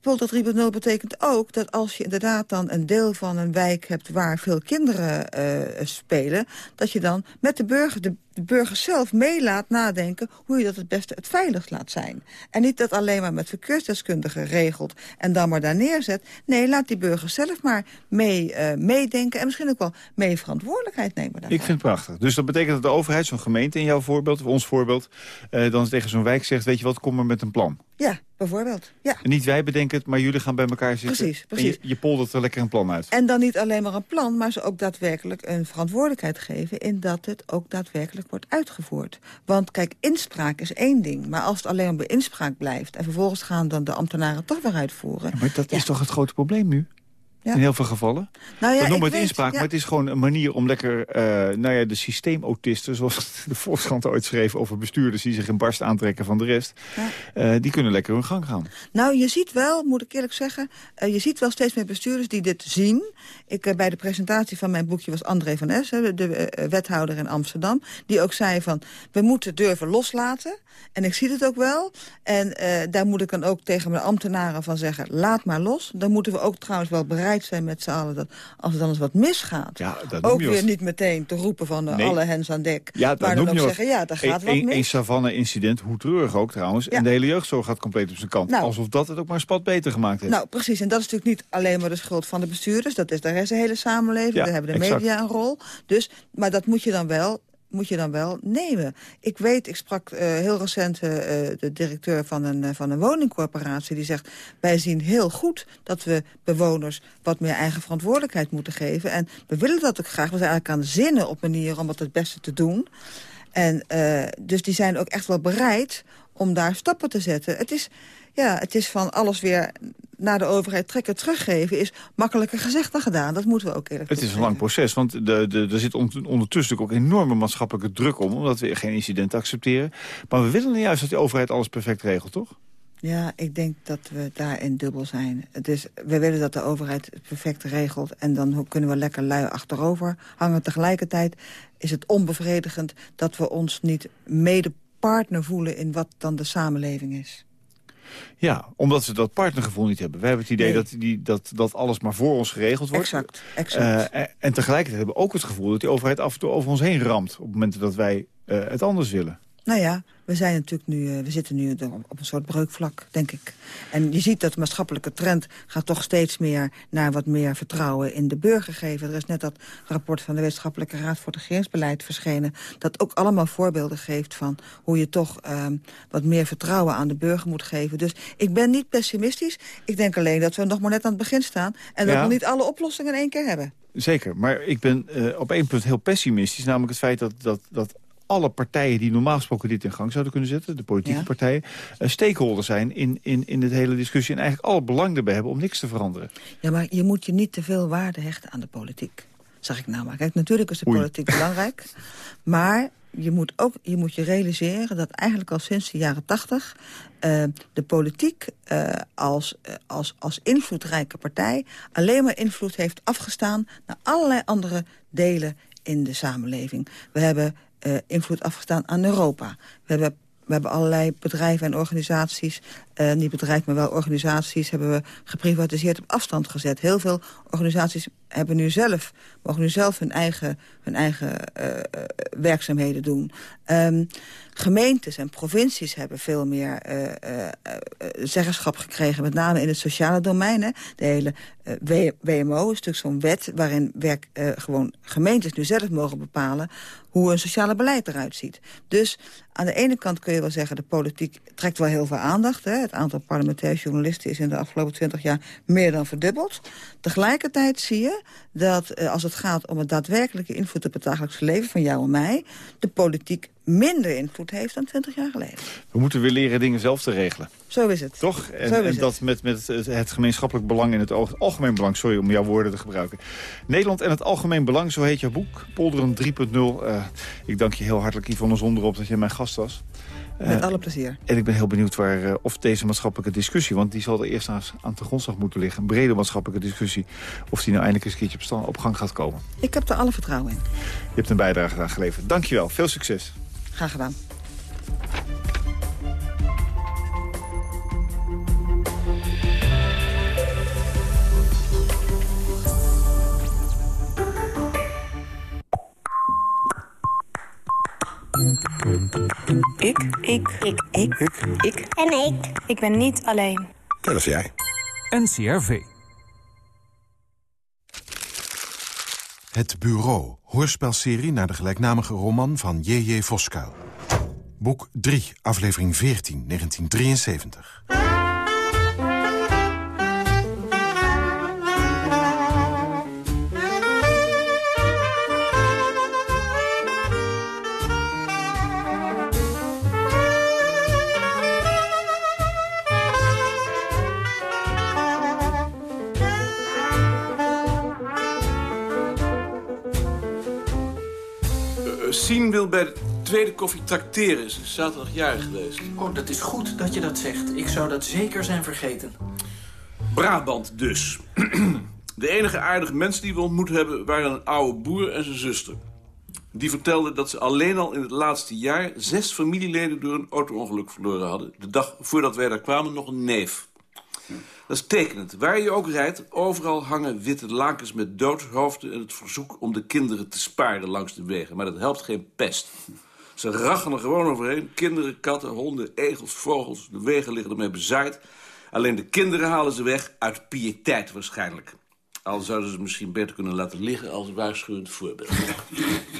Polder 3.0 betekent ook dat als je inderdaad dan een deel van een wijk hebt... waar veel kinderen uh, spelen, dat je dan met de burger... De, de burger zelf mee laat nadenken hoe je dat het beste het veiligst laat zijn. En niet dat alleen maar met verkeersdeskundigen regelt en dan maar daar neerzet. Nee, laat die burger zelf maar mee, uh, meedenken en misschien ook wel mee verantwoordelijkheid nemen. Daarvan. Ik vind het prachtig. Dus dat betekent dat de overheid, zo'n gemeente in jouw voorbeeld, of ons voorbeeld, uh, dan tegen zo'n wijk zegt, weet je wat, kom maar met een plan. Ja, bijvoorbeeld. Ja. En niet wij bedenken het, maar jullie gaan bij elkaar zitten. Precies, precies. En je, je poldert er lekker een plan uit. En dan niet alleen maar een plan, maar ze ook daadwerkelijk een verantwoordelijkheid geven... in dat het ook daadwerkelijk wordt uitgevoerd. Want kijk, inspraak is één ding. Maar als het alleen maar bij inspraak blijft... en vervolgens gaan dan de ambtenaren toch weer uitvoeren... Ja, maar dat ja. is toch het grote probleem nu? Ja. In heel veel gevallen. Nou ja, we noemen het weet, inspraak, ja. maar het is gewoon een manier om lekker... Uh, nou ja, de systeemautisten, zoals [laughs] de Volkskrant ooit schreef... over bestuurders die zich in barst aantrekken van de rest... Uh, die kunnen lekker hun gang gaan. Nou, je ziet wel, moet ik eerlijk zeggen... Uh, je ziet wel steeds meer bestuurders die dit zien. Ik, bij de presentatie van mijn boekje was André van Es... de wethouder in Amsterdam... die ook zei van, we moeten durven loslaten... En ik zie het ook wel. En daar moet ik dan ook tegen mijn ambtenaren van zeggen... laat maar los. Dan moeten we ook trouwens wel bereid zijn met z'n allen... dat als er dan eens wat misgaat... Ja, ook weer niet meteen te roepen van uh, nee. alle hens aan dek. Ja, maar dan ook zeggen, ja, daar gaat een, wat een, mis. Een savanne-incident, hoe treurig ook trouwens. Ja. En de hele jeugdzorg gaat compleet op zijn kant. Nou, Alsof dat het ook maar een spat beter gemaakt heeft. Nou, precies. En dat is natuurlijk niet alleen maar de schuld van de bestuurders. Dat is de rest de hele samenleving. Ja, daar hebben de exact. media een rol. Dus, maar dat moet je dan wel moet je dan wel nemen. Ik weet, ik sprak uh, heel recent uh, de directeur van een, van een woningcorporatie... die zegt, wij zien heel goed dat we bewoners wat meer eigen verantwoordelijkheid moeten geven. En we willen dat ook graag. We zijn eigenlijk aan de zinnen op manieren om het het beste te doen. En dus die zijn ook echt wel bereid om daar stappen te zetten. Het is, ja, het is van alles weer naar de overheid trekken, teruggeven... is makkelijker gezegd dan gedaan. Dat moeten we ook eerlijk Het is een lang proces, want de, de, er zit ondertussen ook enorme maatschappelijke druk om... omdat we geen incidenten accepteren. Maar we willen juist dat de overheid alles perfect regelt, toch? Ja, ik denk dat we daarin dubbel zijn. Dus we willen dat de overheid het perfect regelt... en dan kunnen we lekker lui achterover hangen. Tegelijkertijd is het onbevredigend dat we ons niet mede partner voelen... in wat dan de samenleving is. Ja, omdat ze dat partnergevoel niet hebben. Wij hebben het idee Nee. dat, die, dat, dat alles maar voor ons geregeld wordt. Exact, exact. Uh, en tegelijkertijd hebben we ook het gevoel dat die overheid af en toe over ons heen ramt. Op momenten dat wij uh, het anders willen. Nou ja, we, zijn natuurlijk nu, uh, we zitten nu op een soort breukvlak, denk ik. En je ziet dat de maatschappelijke trend gaat toch steeds meer naar wat meer vertrouwen in de burger geven. Er is net dat rapport van de Wetenschappelijke Raad voor het Regeringsbeleid verschenen. Dat ook allemaal voorbeelden geeft van hoe je toch uh, wat meer vertrouwen aan de burger moet geven. Dus ik ben niet pessimistisch. Ik denk alleen dat we nog maar net aan het begin staan. En dat Ja. we niet alle oplossingen in één keer hebben. Zeker, maar ik ben uh, op één punt heel pessimistisch. Namelijk het feit dat, dat, dat alle partijen die normaal gesproken dit in gang zouden kunnen zetten... de politieke Ja. partijen, uh, stakeholder zijn in, in, in de hele discussie... en eigenlijk alle belang erbij hebben om niks te veranderen. Ja, maar je moet je niet te veel waarde hechten aan de politiek. Zeg ik nou maar. Kijk, natuurlijk is de Oei. politiek belangrijk. [laughs] Maar je moet ook je, moet je realiseren dat eigenlijk al sinds de jaren tachtig... Uh, de politiek uh, als, uh, als, als invloedrijke partij... alleen maar invloed heeft afgestaan naar allerlei andere delen in de samenleving. We hebben invloed afgestaan aan Europa. We hebben we hebben allerlei bedrijven en organisaties, uh, niet bedrijven, maar wel organisaties, hebben we geprivatiseerd op afstand gezet. Heel veel organisaties hebben nu zelf, mogen nu zelf hun eigen, hun eigen uh, werkzaamheden doen. Um, gemeentes en provincies hebben veel meer uh, zeggenschap gekregen, met name in het sociale domein. Hè. De hele WMO is natuurlijk zo'n wet waarin werk, gewoon gemeentes nu zelf mogen bepalen hoe een sociale beleid eruit ziet. Dus aan de ene kant kun je wel zeggen... de politiek trekt wel heel veel aandacht. Hè. Het aantal parlementaire journalisten is in de afgelopen twintig jaar meer dan verdubbeld. Tegelijkertijd zie je dat uh, als het gaat om het daadwerkelijke invloed op het dagelijks leven van jou en mij... de politiek minder invloed heeft dan 20 jaar geleden. We moeten weer leren dingen zelf te regelen. Zo is het. Toch? En, Zo is en dat met, met het gemeenschappelijk belang in het oog, algemeen belang, sorry om jouw woorden te gebruiken. Nederland en het algemeen belang, zo heet jouw boek, Polderen 3.0. Uh, ik dank je heel hartelijk Yvonne Zonderop dat je mijn gast was. Met alle plezier. En ik ben heel benieuwd waar, uh, of deze maatschappelijke discussie... want die zal er eerst aan, aan de grondslag moeten liggen... een brede maatschappelijke discussie... of die nou eindelijk eens een keertje op, op gang gaat komen. Ik heb er alle vertrouwen in. Je hebt een bijdrage aan geleverd. Dankjewel. Veel succes. Graag gedaan. Ik. Ik. Ik. Ik. Ik. Ik. En ik. Ik ben niet alleen. Dat is jij. NCRV. Het Bureau, hoorspelserie naar de gelijknamige roman van J.J. Voskuil. Boek 3, aflevering 14, 1973. Sien wil bij de tweede koffie trakteren. Ze is zaterdag jarig geweest. Oh, dat is goed dat je dat zegt. Ik zou dat zeker zijn vergeten. Brabant dus. [clears throat] De enige aardige mensen die we ontmoet hebben... waren een oude boer en zijn zuster. Die vertelde dat ze alleen al in het laatste jaar... zes familieleden door een auto-ongeluk verloren hadden. De dag voordat wij daar kwamen nog een neef. Dat is tekenend. Waar je ook rijdt, overal hangen witte lakens met doodhoofden... en het verzoek om de kinderen te sparen langs de wegen. Maar dat helpt geen pest. Ze rachen er gewoon overheen. Kinderen, katten, honden, egels, vogels. De wegen liggen ermee bezaaid. Alleen de kinderen halen ze weg uit piëteit waarschijnlijk. Al zouden ze misschien beter kunnen laten liggen als waarschuwend voorbeeld.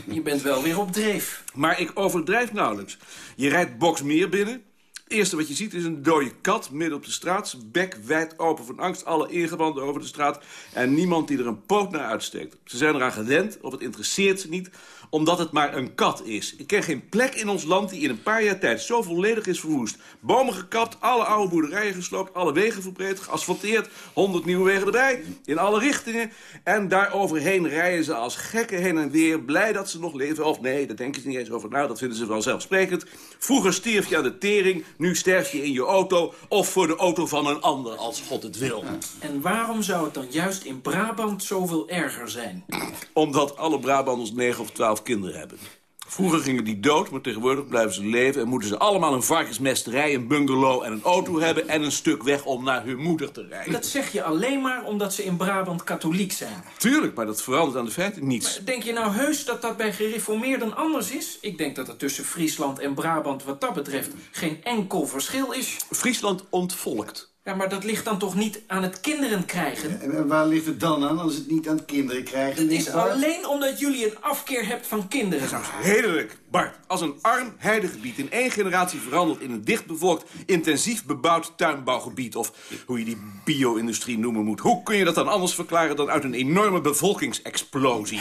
Je bent wel weer op dreef. Maar ik overdrijf nauwelijks. Je rijdt Boksmeer binnen... Het eerste wat je ziet is een dode kat midden op de straat. Zijn bek wijd open van angst, alle ingewanden over de straat. En niemand die er een poot naar uitsteekt. Ze zijn eraan gewend, of het interesseert ze niet omdat het maar een kat is. Ik ken geen plek in ons land die in een paar jaar tijd zo volledig is verwoest. Bomen gekapt, alle oude boerderijen gesloopt, alle wegen verbreed, geasfalteerd, honderd nieuwe wegen erbij, in alle richtingen. En daar overheen rijden ze als gekken heen en weer, blij dat ze nog leven. Of nee, daar denken ze niet eens over nou, dat vinden ze wel zelfsprekend. Vroeger stierf je aan de tering, nu sterf je in je auto of voor de auto van een ander, als God het wil. En waarom zou het dan juist in Brabant zoveel erger zijn? Omdat alle Brabanders 9 of 12 kinderen hebben. Vroeger gingen die dood, maar tegenwoordig blijven ze leven... en moeten ze allemaal een varkensmesterij, een bungalow en een auto hebben... en een stuk weg om naar hun moeder te rijden. Dat zeg je alleen maar omdat ze in Brabant katholiek zijn. Tuurlijk, maar dat verandert aan de feiten niets. Maar denk je nou heus dat dat bij gereformeerden anders is? Ik denk dat er tussen Friesland en Brabant wat dat betreft... geen enkel verschil is. Friesland ontvolkt. Ja, maar dat ligt dan toch niet aan het kinderen krijgen? En waar ligt het dan aan als het niet aan het kinderen krijgen Het is alleen omdat jullie een afkeer hebt van kinderen. Redelijk. Bart, als een arm heidegebied in één generatie verandert... in een dichtbevolkt, intensief bebouwd tuinbouwgebied... of hoe je die bio-industrie noemen moet... hoe kun je dat dan anders verklaren dan uit een enorme bevolkingsexplosie?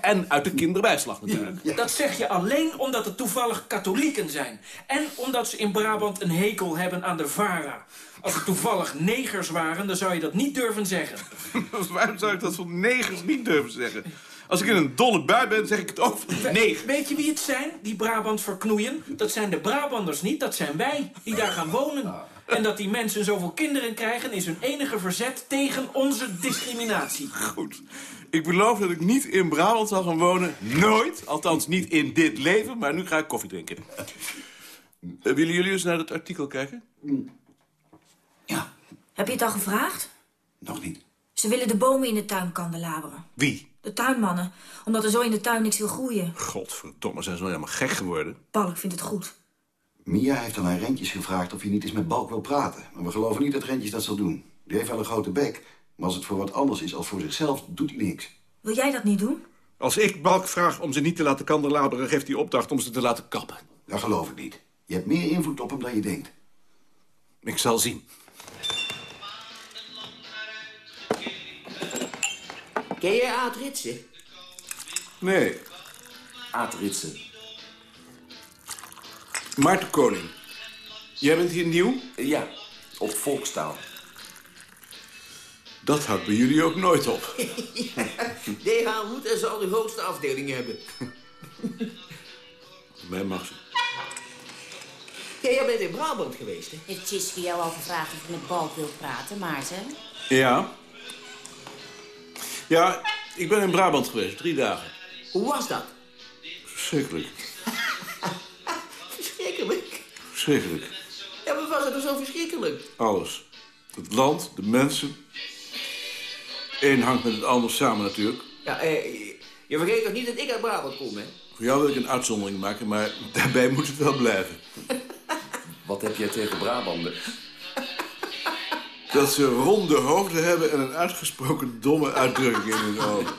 En uit de kinderbijslag natuurlijk. Ja, Dat zeg je alleen omdat het toevallig katholieken zijn. En omdat ze in Brabant een hekel hebben aan de VARA. Als het toevallig negers waren, dan zou je dat niet durven zeggen. [laughs] Waarom zou ik dat van negers niet durven zeggen? Als ik in een dolle bui ben, zeg ik het ook van negen. Weet je wie het zijn, die Brabant verknoeien? Dat zijn de Brabanders niet, dat zijn wij, die daar gaan wonen. En dat die mensen zoveel kinderen krijgen... is hun enige verzet tegen onze discriminatie. Goed. Ik beloof dat ik niet in Brabant zal gaan wonen. Nooit. Althans niet in dit leven, maar nu ga ik koffie drinken. Uh, willen jullie eens naar het artikel kijken? Heb je het al gevraagd? Nog niet. Ze willen de bomen in de tuin kandelaberen. Wie? De tuinmannen. Omdat er zo in de tuin niks wil groeien. Godverdomme, zijn ze wel helemaal gek geworden. Balk vindt het goed. Mia heeft al aan Rentjes gevraagd of hij niet eens met Balk wil praten. Maar we geloven niet dat Rentjes dat zal doen. Die heeft wel een grote bek. Maar als het voor wat anders is als voor zichzelf, doet hij niks. Wil jij dat niet doen? Als ik Balk vraag om ze niet te laten kandelaberen... geeft hij opdracht om ze te laten kappen. Dat geloof ik niet. Je hebt meer invloed op hem dan je denkt. Ik zal zien. Ken jij Aad Ritsen? Nee. Aad Ritsen. Maarten Koning. Jij bent hier nieuw? Ja, op volkstaal. Dat houdt bij jullie ook nooit op. DH moet en zal de grootste afdeling hebben. Mij mag ze. Ja, jij bent in Brabant geweest, hè? Heeft Tjitske jou al gevraagd of je met Balk wilt praten, Maarten? Ja. Ja, ik ben in Brabant geweest, drie dagen. Hoe was dat? Verschrikkelijk. [laughs] Verschrikkelijk. Verschrikkelijk. Ja, maar was het er zo verschrikkelijk? Alles. Het land, de mensen. Eén hangt met het ander samen natuurlijk. Ja, eh, je vergeet toch niet dat ik uit Brabant kom, hè? Voor jou wil ik een uitzondering maken, maar [laughs] daarbij moet het wel blijven. [laughs] Wat heb jij tegen Brabander? Dat ze ronde hoofden hebben en een uitgesproken domme uitdrukking in hun ogen.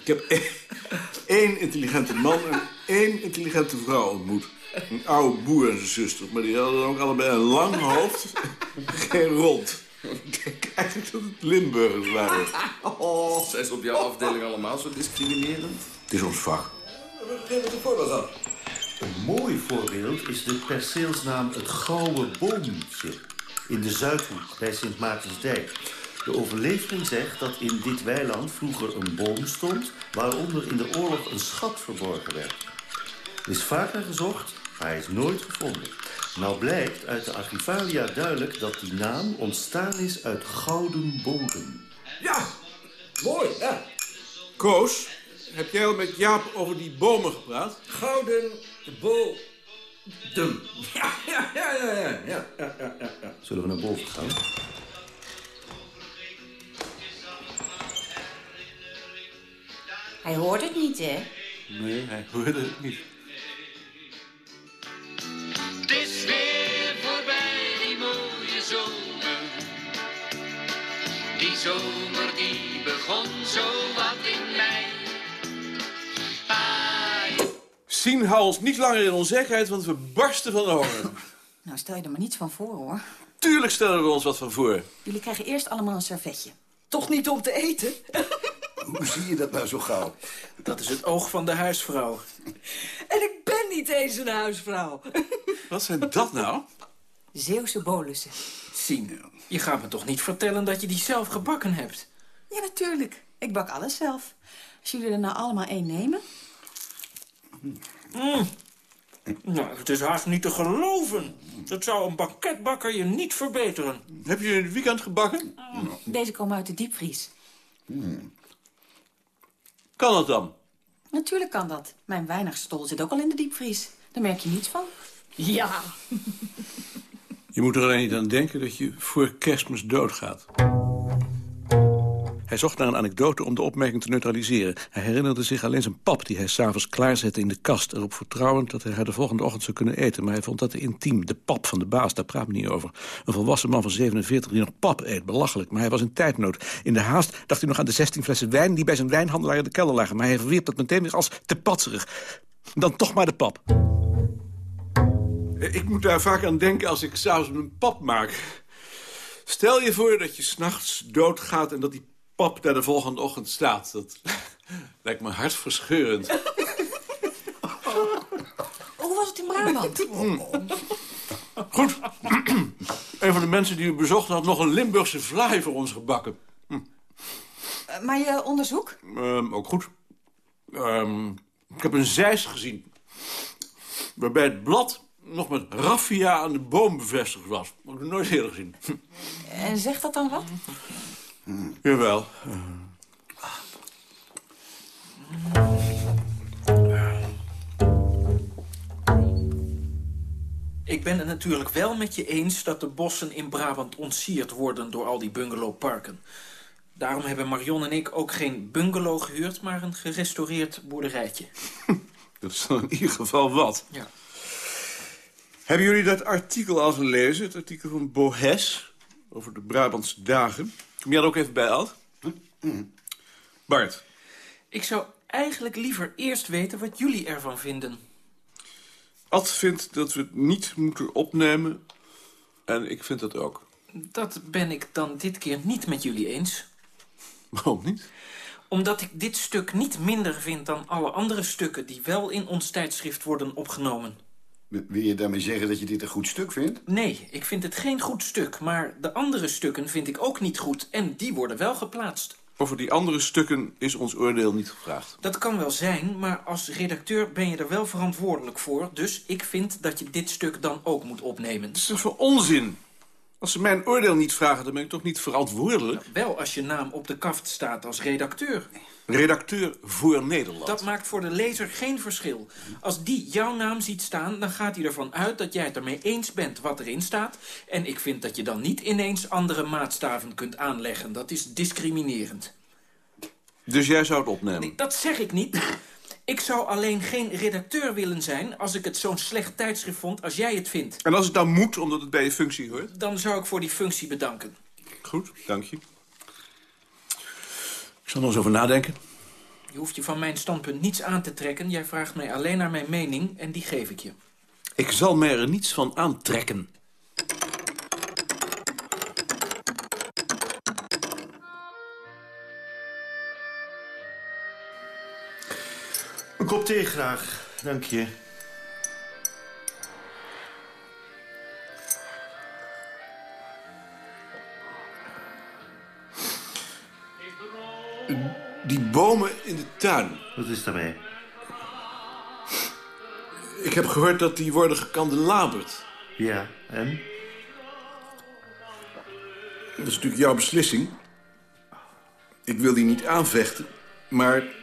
Ik heb één, één intelligente man en één intelligente vrouw ontmoet. Een oude boer en zijn zuster, maar die hadden ook allebei een lang hoofd, geen rond. Ik denk eigenlijk dat het Limburgers waren. Oh, zijn ze op jouw afdeling allemaal zo discriminerend? Het is ons vak. Geef het een voorbeeld aan. Een mooi voorbeeld is de perceelsnaam het Gouden Boomtje in de Zuidhoek bij Sint Maartensdijk. De overlevering zegt dat in dit weiland vroeger een boom stond... waaronder in de oorlog een schat verborgen werd. Er is vaker gezocht, maar hij is nooit gevonden. Nou blijkt uit de archivalia duidelijk dat die naam ontstaan is uit gouden bodem. Ja, mooi, ja. Koos, heb jij al met Jaap over die bomen gepraat? Gouden de bol. Dum. [laughs] Ja, ja, ja, ja, ja, ja, ja, ja. Zullen we naar boven gaan? Hij hoort het niet, hè? Nee, hij hoort het niet. Het is weer voorbij, die mooie zomer. Die zomer die begon zomaar. Sien, hou ons niet langer in onzekerheid, want we barsten van de honger. Nou, stel je er maar niets van voor, hoor. Tuurlijk stellen we ons wat van voor. Jullie krijgen eerst allemaal een servetje. Toch niet om te eten? [laughs] Hoe zie je dat nou zo gauw? Dat is het oog van de huisvrouw. En ik ben niet eens een huisvrouw. [laughs] Wat zijn dat nou? Zeeuwse bolussen. Sien, je gaat me toch niet vertellen dat je die zelf gebakken hebt? Ja, natuurlijk. Ik bak alles zelf. Als jullie er nou allemaal één nemen... Mm. Nou, het is haast niet te geloven. Dat zou een banketbakker je niet verbeteren. Heb je in het weekend gebakken? Deze komen uit de diepvries. Kan dat dan? Natuurlijk kan dat. Mijn weinigstol zit ook al in de diepvries. Daar merk je niets van. Ja. Je moet er alleen niet aan denken dat je voor kerstmis doodgaat. Hij zocht naar een anekdote om de opmerking te neutraliseren. Hij herinnerde zich alleen zijn pap die hij s'avonds klaarzette in de kast... erop vertrouwend dat hij haar de volgende ochtend zou kunnen eten. Maar hij vond dat te intiem. De pap van de baas, daar praat men niet over. Een volwassen man van 47 die nog pap eet, belachelijk. Maar hij was in tijdnood. In de haast dacht hij nog aan de 16 flessen wijn... die bij zijn wijnhandelaar in de kelder lagen. Maar hij verwierp dat meteen weer als te patserig. Dan toch maar de pap. Ik moet daar vaak aan denken als ik s'avonds mijn pap maak. Stel je voor dat je s'nachts doodgaat en dat die pap daar de volgende ochtend staat. Dat [laughs] lijkt me hartverscheurend. Hoe was het in Brabant? Goed. Een van de mensen die u bezocht had nog een Limburgse vlaai voor ons gebakken. Hm. maar je onderzoek? Ehm, ook goed. Ehm, ik heb een zeis gezien. Waarbij het blad nog met raffia aan de boom bevestigd was. Dat heb ik nooit eerder gezien. En zegt dat dan wat? Jawel. Ik ben het natuurlijk wel met je eens dat de bossen in Brabant ontsierd worden door al die bungalowparken. Daarom hebben Marion en ik ook geen bungalow gehuurd, maar een gerestaureerd boerderijtje. [laughs] Dat is dan in ieder geval wat. Ja. Hebben jullie dat artikel al gelezen? Het artikel van Bohes over de Brabantse dagen. Kom jij er ook even bij, Alt? Bart. Ik zou eigenlijk liever eerst weten wat jullie ervan vinden. Ad vindt dat we het niet moeten opnemen. En ik vind dat ook. Dat ben ik dan dit keer niet met jullie eens. Waarom niet? Omdat ik dit stuk niet minder vind dan alle andere stukken... die wel in ons tijdschrift worden opgenomen. Wil je daarmee zeggen dat je dit een goed stuk vindt? Nee, ik vind het geen goed stuk. Maar de andere stukken vind ik ook niet goed. En die worden wel geplaatst. Over die andere stukken is ons oordeel niet gevraagd. Dat kan wel zijn, maar als redacteur ben je er wel verantwoordelijk voor. Dus ik vind dat je dit stuk dan ook moet opnemen. Dat is toch voor onzin? Als ze mijn oordeel niet vragen, dan ben ik toch niet verantwoordelijk? Wel als je naam op de kaft staat als redacteur. Redacteur voor Nederland. Dat maakt voor de lezer geen verschil. Als die jouw naam ziet staan, dan gaat hij ervan uit dat jij het ermee eens bent wat erin staat. En ik vind dat je dan niet ineens andere maatstaven kunt aanleggen. Dat is discriminerend. Dus jij zou het opnemen? Nee, dat zeg ik niet. Ik zou alleen geen redacteur willen zijn als ik het zo'n slecht tijdschrift vond als jij het vindt. En als het dan moet, omdat het bij je functie hoort? Dan zou ik voor die functie bedanken. Goed, dank je. Ik zal er eens over nadenken. Je hoeft je van mijn standpunt niets aan te trekken. Jij vraagt mij alleen naar mijn mening en die geef ik je. Ik zal mij er niets van aantrekken. Een kop thee graag, dank je. Die bomen in de tuin. Wat is daarmee? Ik heb gehoord dat die worden gekandelaberd. Ja, en? Dat is natuurlijk jouw beslissing. Ik wil die niet aanvechten, maar...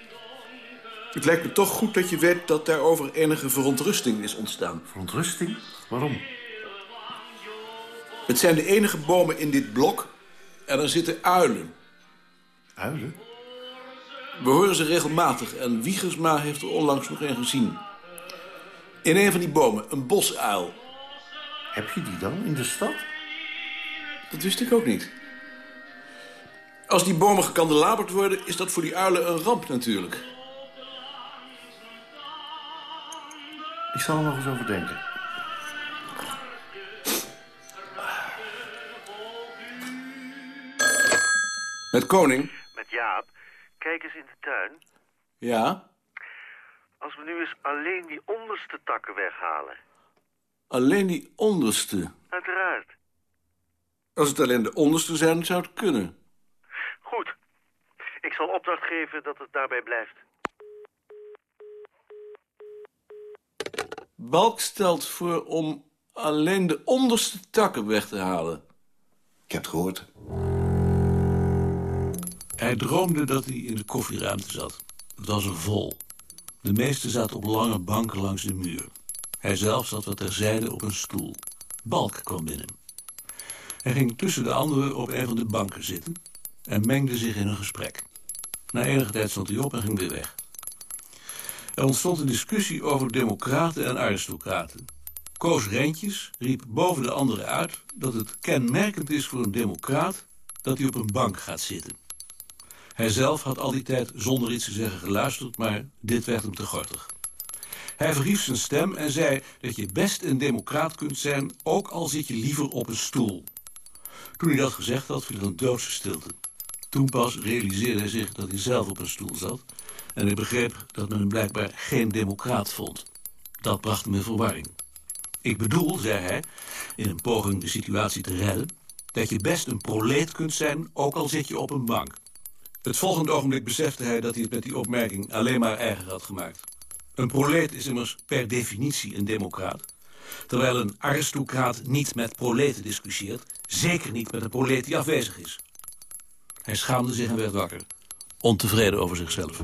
Het lijkt me toch goed dat je weet dat daarover enige verontrusting is ontstaan. Verontrusting? Waarom? Het zijn de enige bomen in dit blok en er zitten uilen. Uilen? We horen ze regelmatig en Wiegersma heeft er onlangs nog een gezien. In een van die bomen, een bosuil. Heb je die dan in de stad? Dat wist ik ook niet. Als die bomen gekandelaberd worden, is dat voor die uilen een ramp natuurlijk. Ik zal er nog eens over denken. Met koning? Met Jaap. Kijk eens in de tuin. Ja. Als we nu eens alleen die onderste takken weghalen. Alleen die onderste. Uiteraard. Als het alleen de onderste zijn, zou het kunnen. Goed. Ik zal opdracht geven dat het daarbij blijft. Balk stelt voor om alleen de onderste takken weg te halen. Ik heb het gehoord. Hij droomde dat hij in de koffieruimte zat. Het was er vol. De meesten zaten op lange banken langs de muur. Hij zelf zat wat terzijde op een stoel. Balk kwam binnen. Hij ging tussen de anderen op een van de banken zitten... en mengde zich in een gesprek. Na enige tijd stond hij op en ging weer weg. Er ontstond een discussie over democraten en aristocraten. Koos Rentjes riep boven de anderen uit dat het kenmerkend is voor een democraat dat hij op een bank gaat zitten. Hij zelf had al die tijd zonder iets te zeggen geluisterd, maar dit werd hem te gortig. Hij verhief zijn stem en zei dat je best een democraat kunt zijn, ook al zit je liever op een stoel. Toen hij dat gezegd had, viel er een doodse stilte. Toen pas realiseerde hij zich dat hij zelf op een stoel zat... en hij begreep dat men hem blijkbaar geen democraat vond. Dat bracht hem in verwarring. Ik bedoel, zei hij, in een poging de situatie te redden... dat je best een proleet kunt zijn, ook al zit je op een bank. Het volgende ogenblik besefte hij dat hij het met die opmerking alleen maar erger had gemaakt. Een proleet is immers per definitie een democraat. Terwijl een aristocraat niet met proleten discussieert... zeker niet met een proleet die afwezig is. Hij schaamde zich en werd wakker. Ontevreden over zichzelf.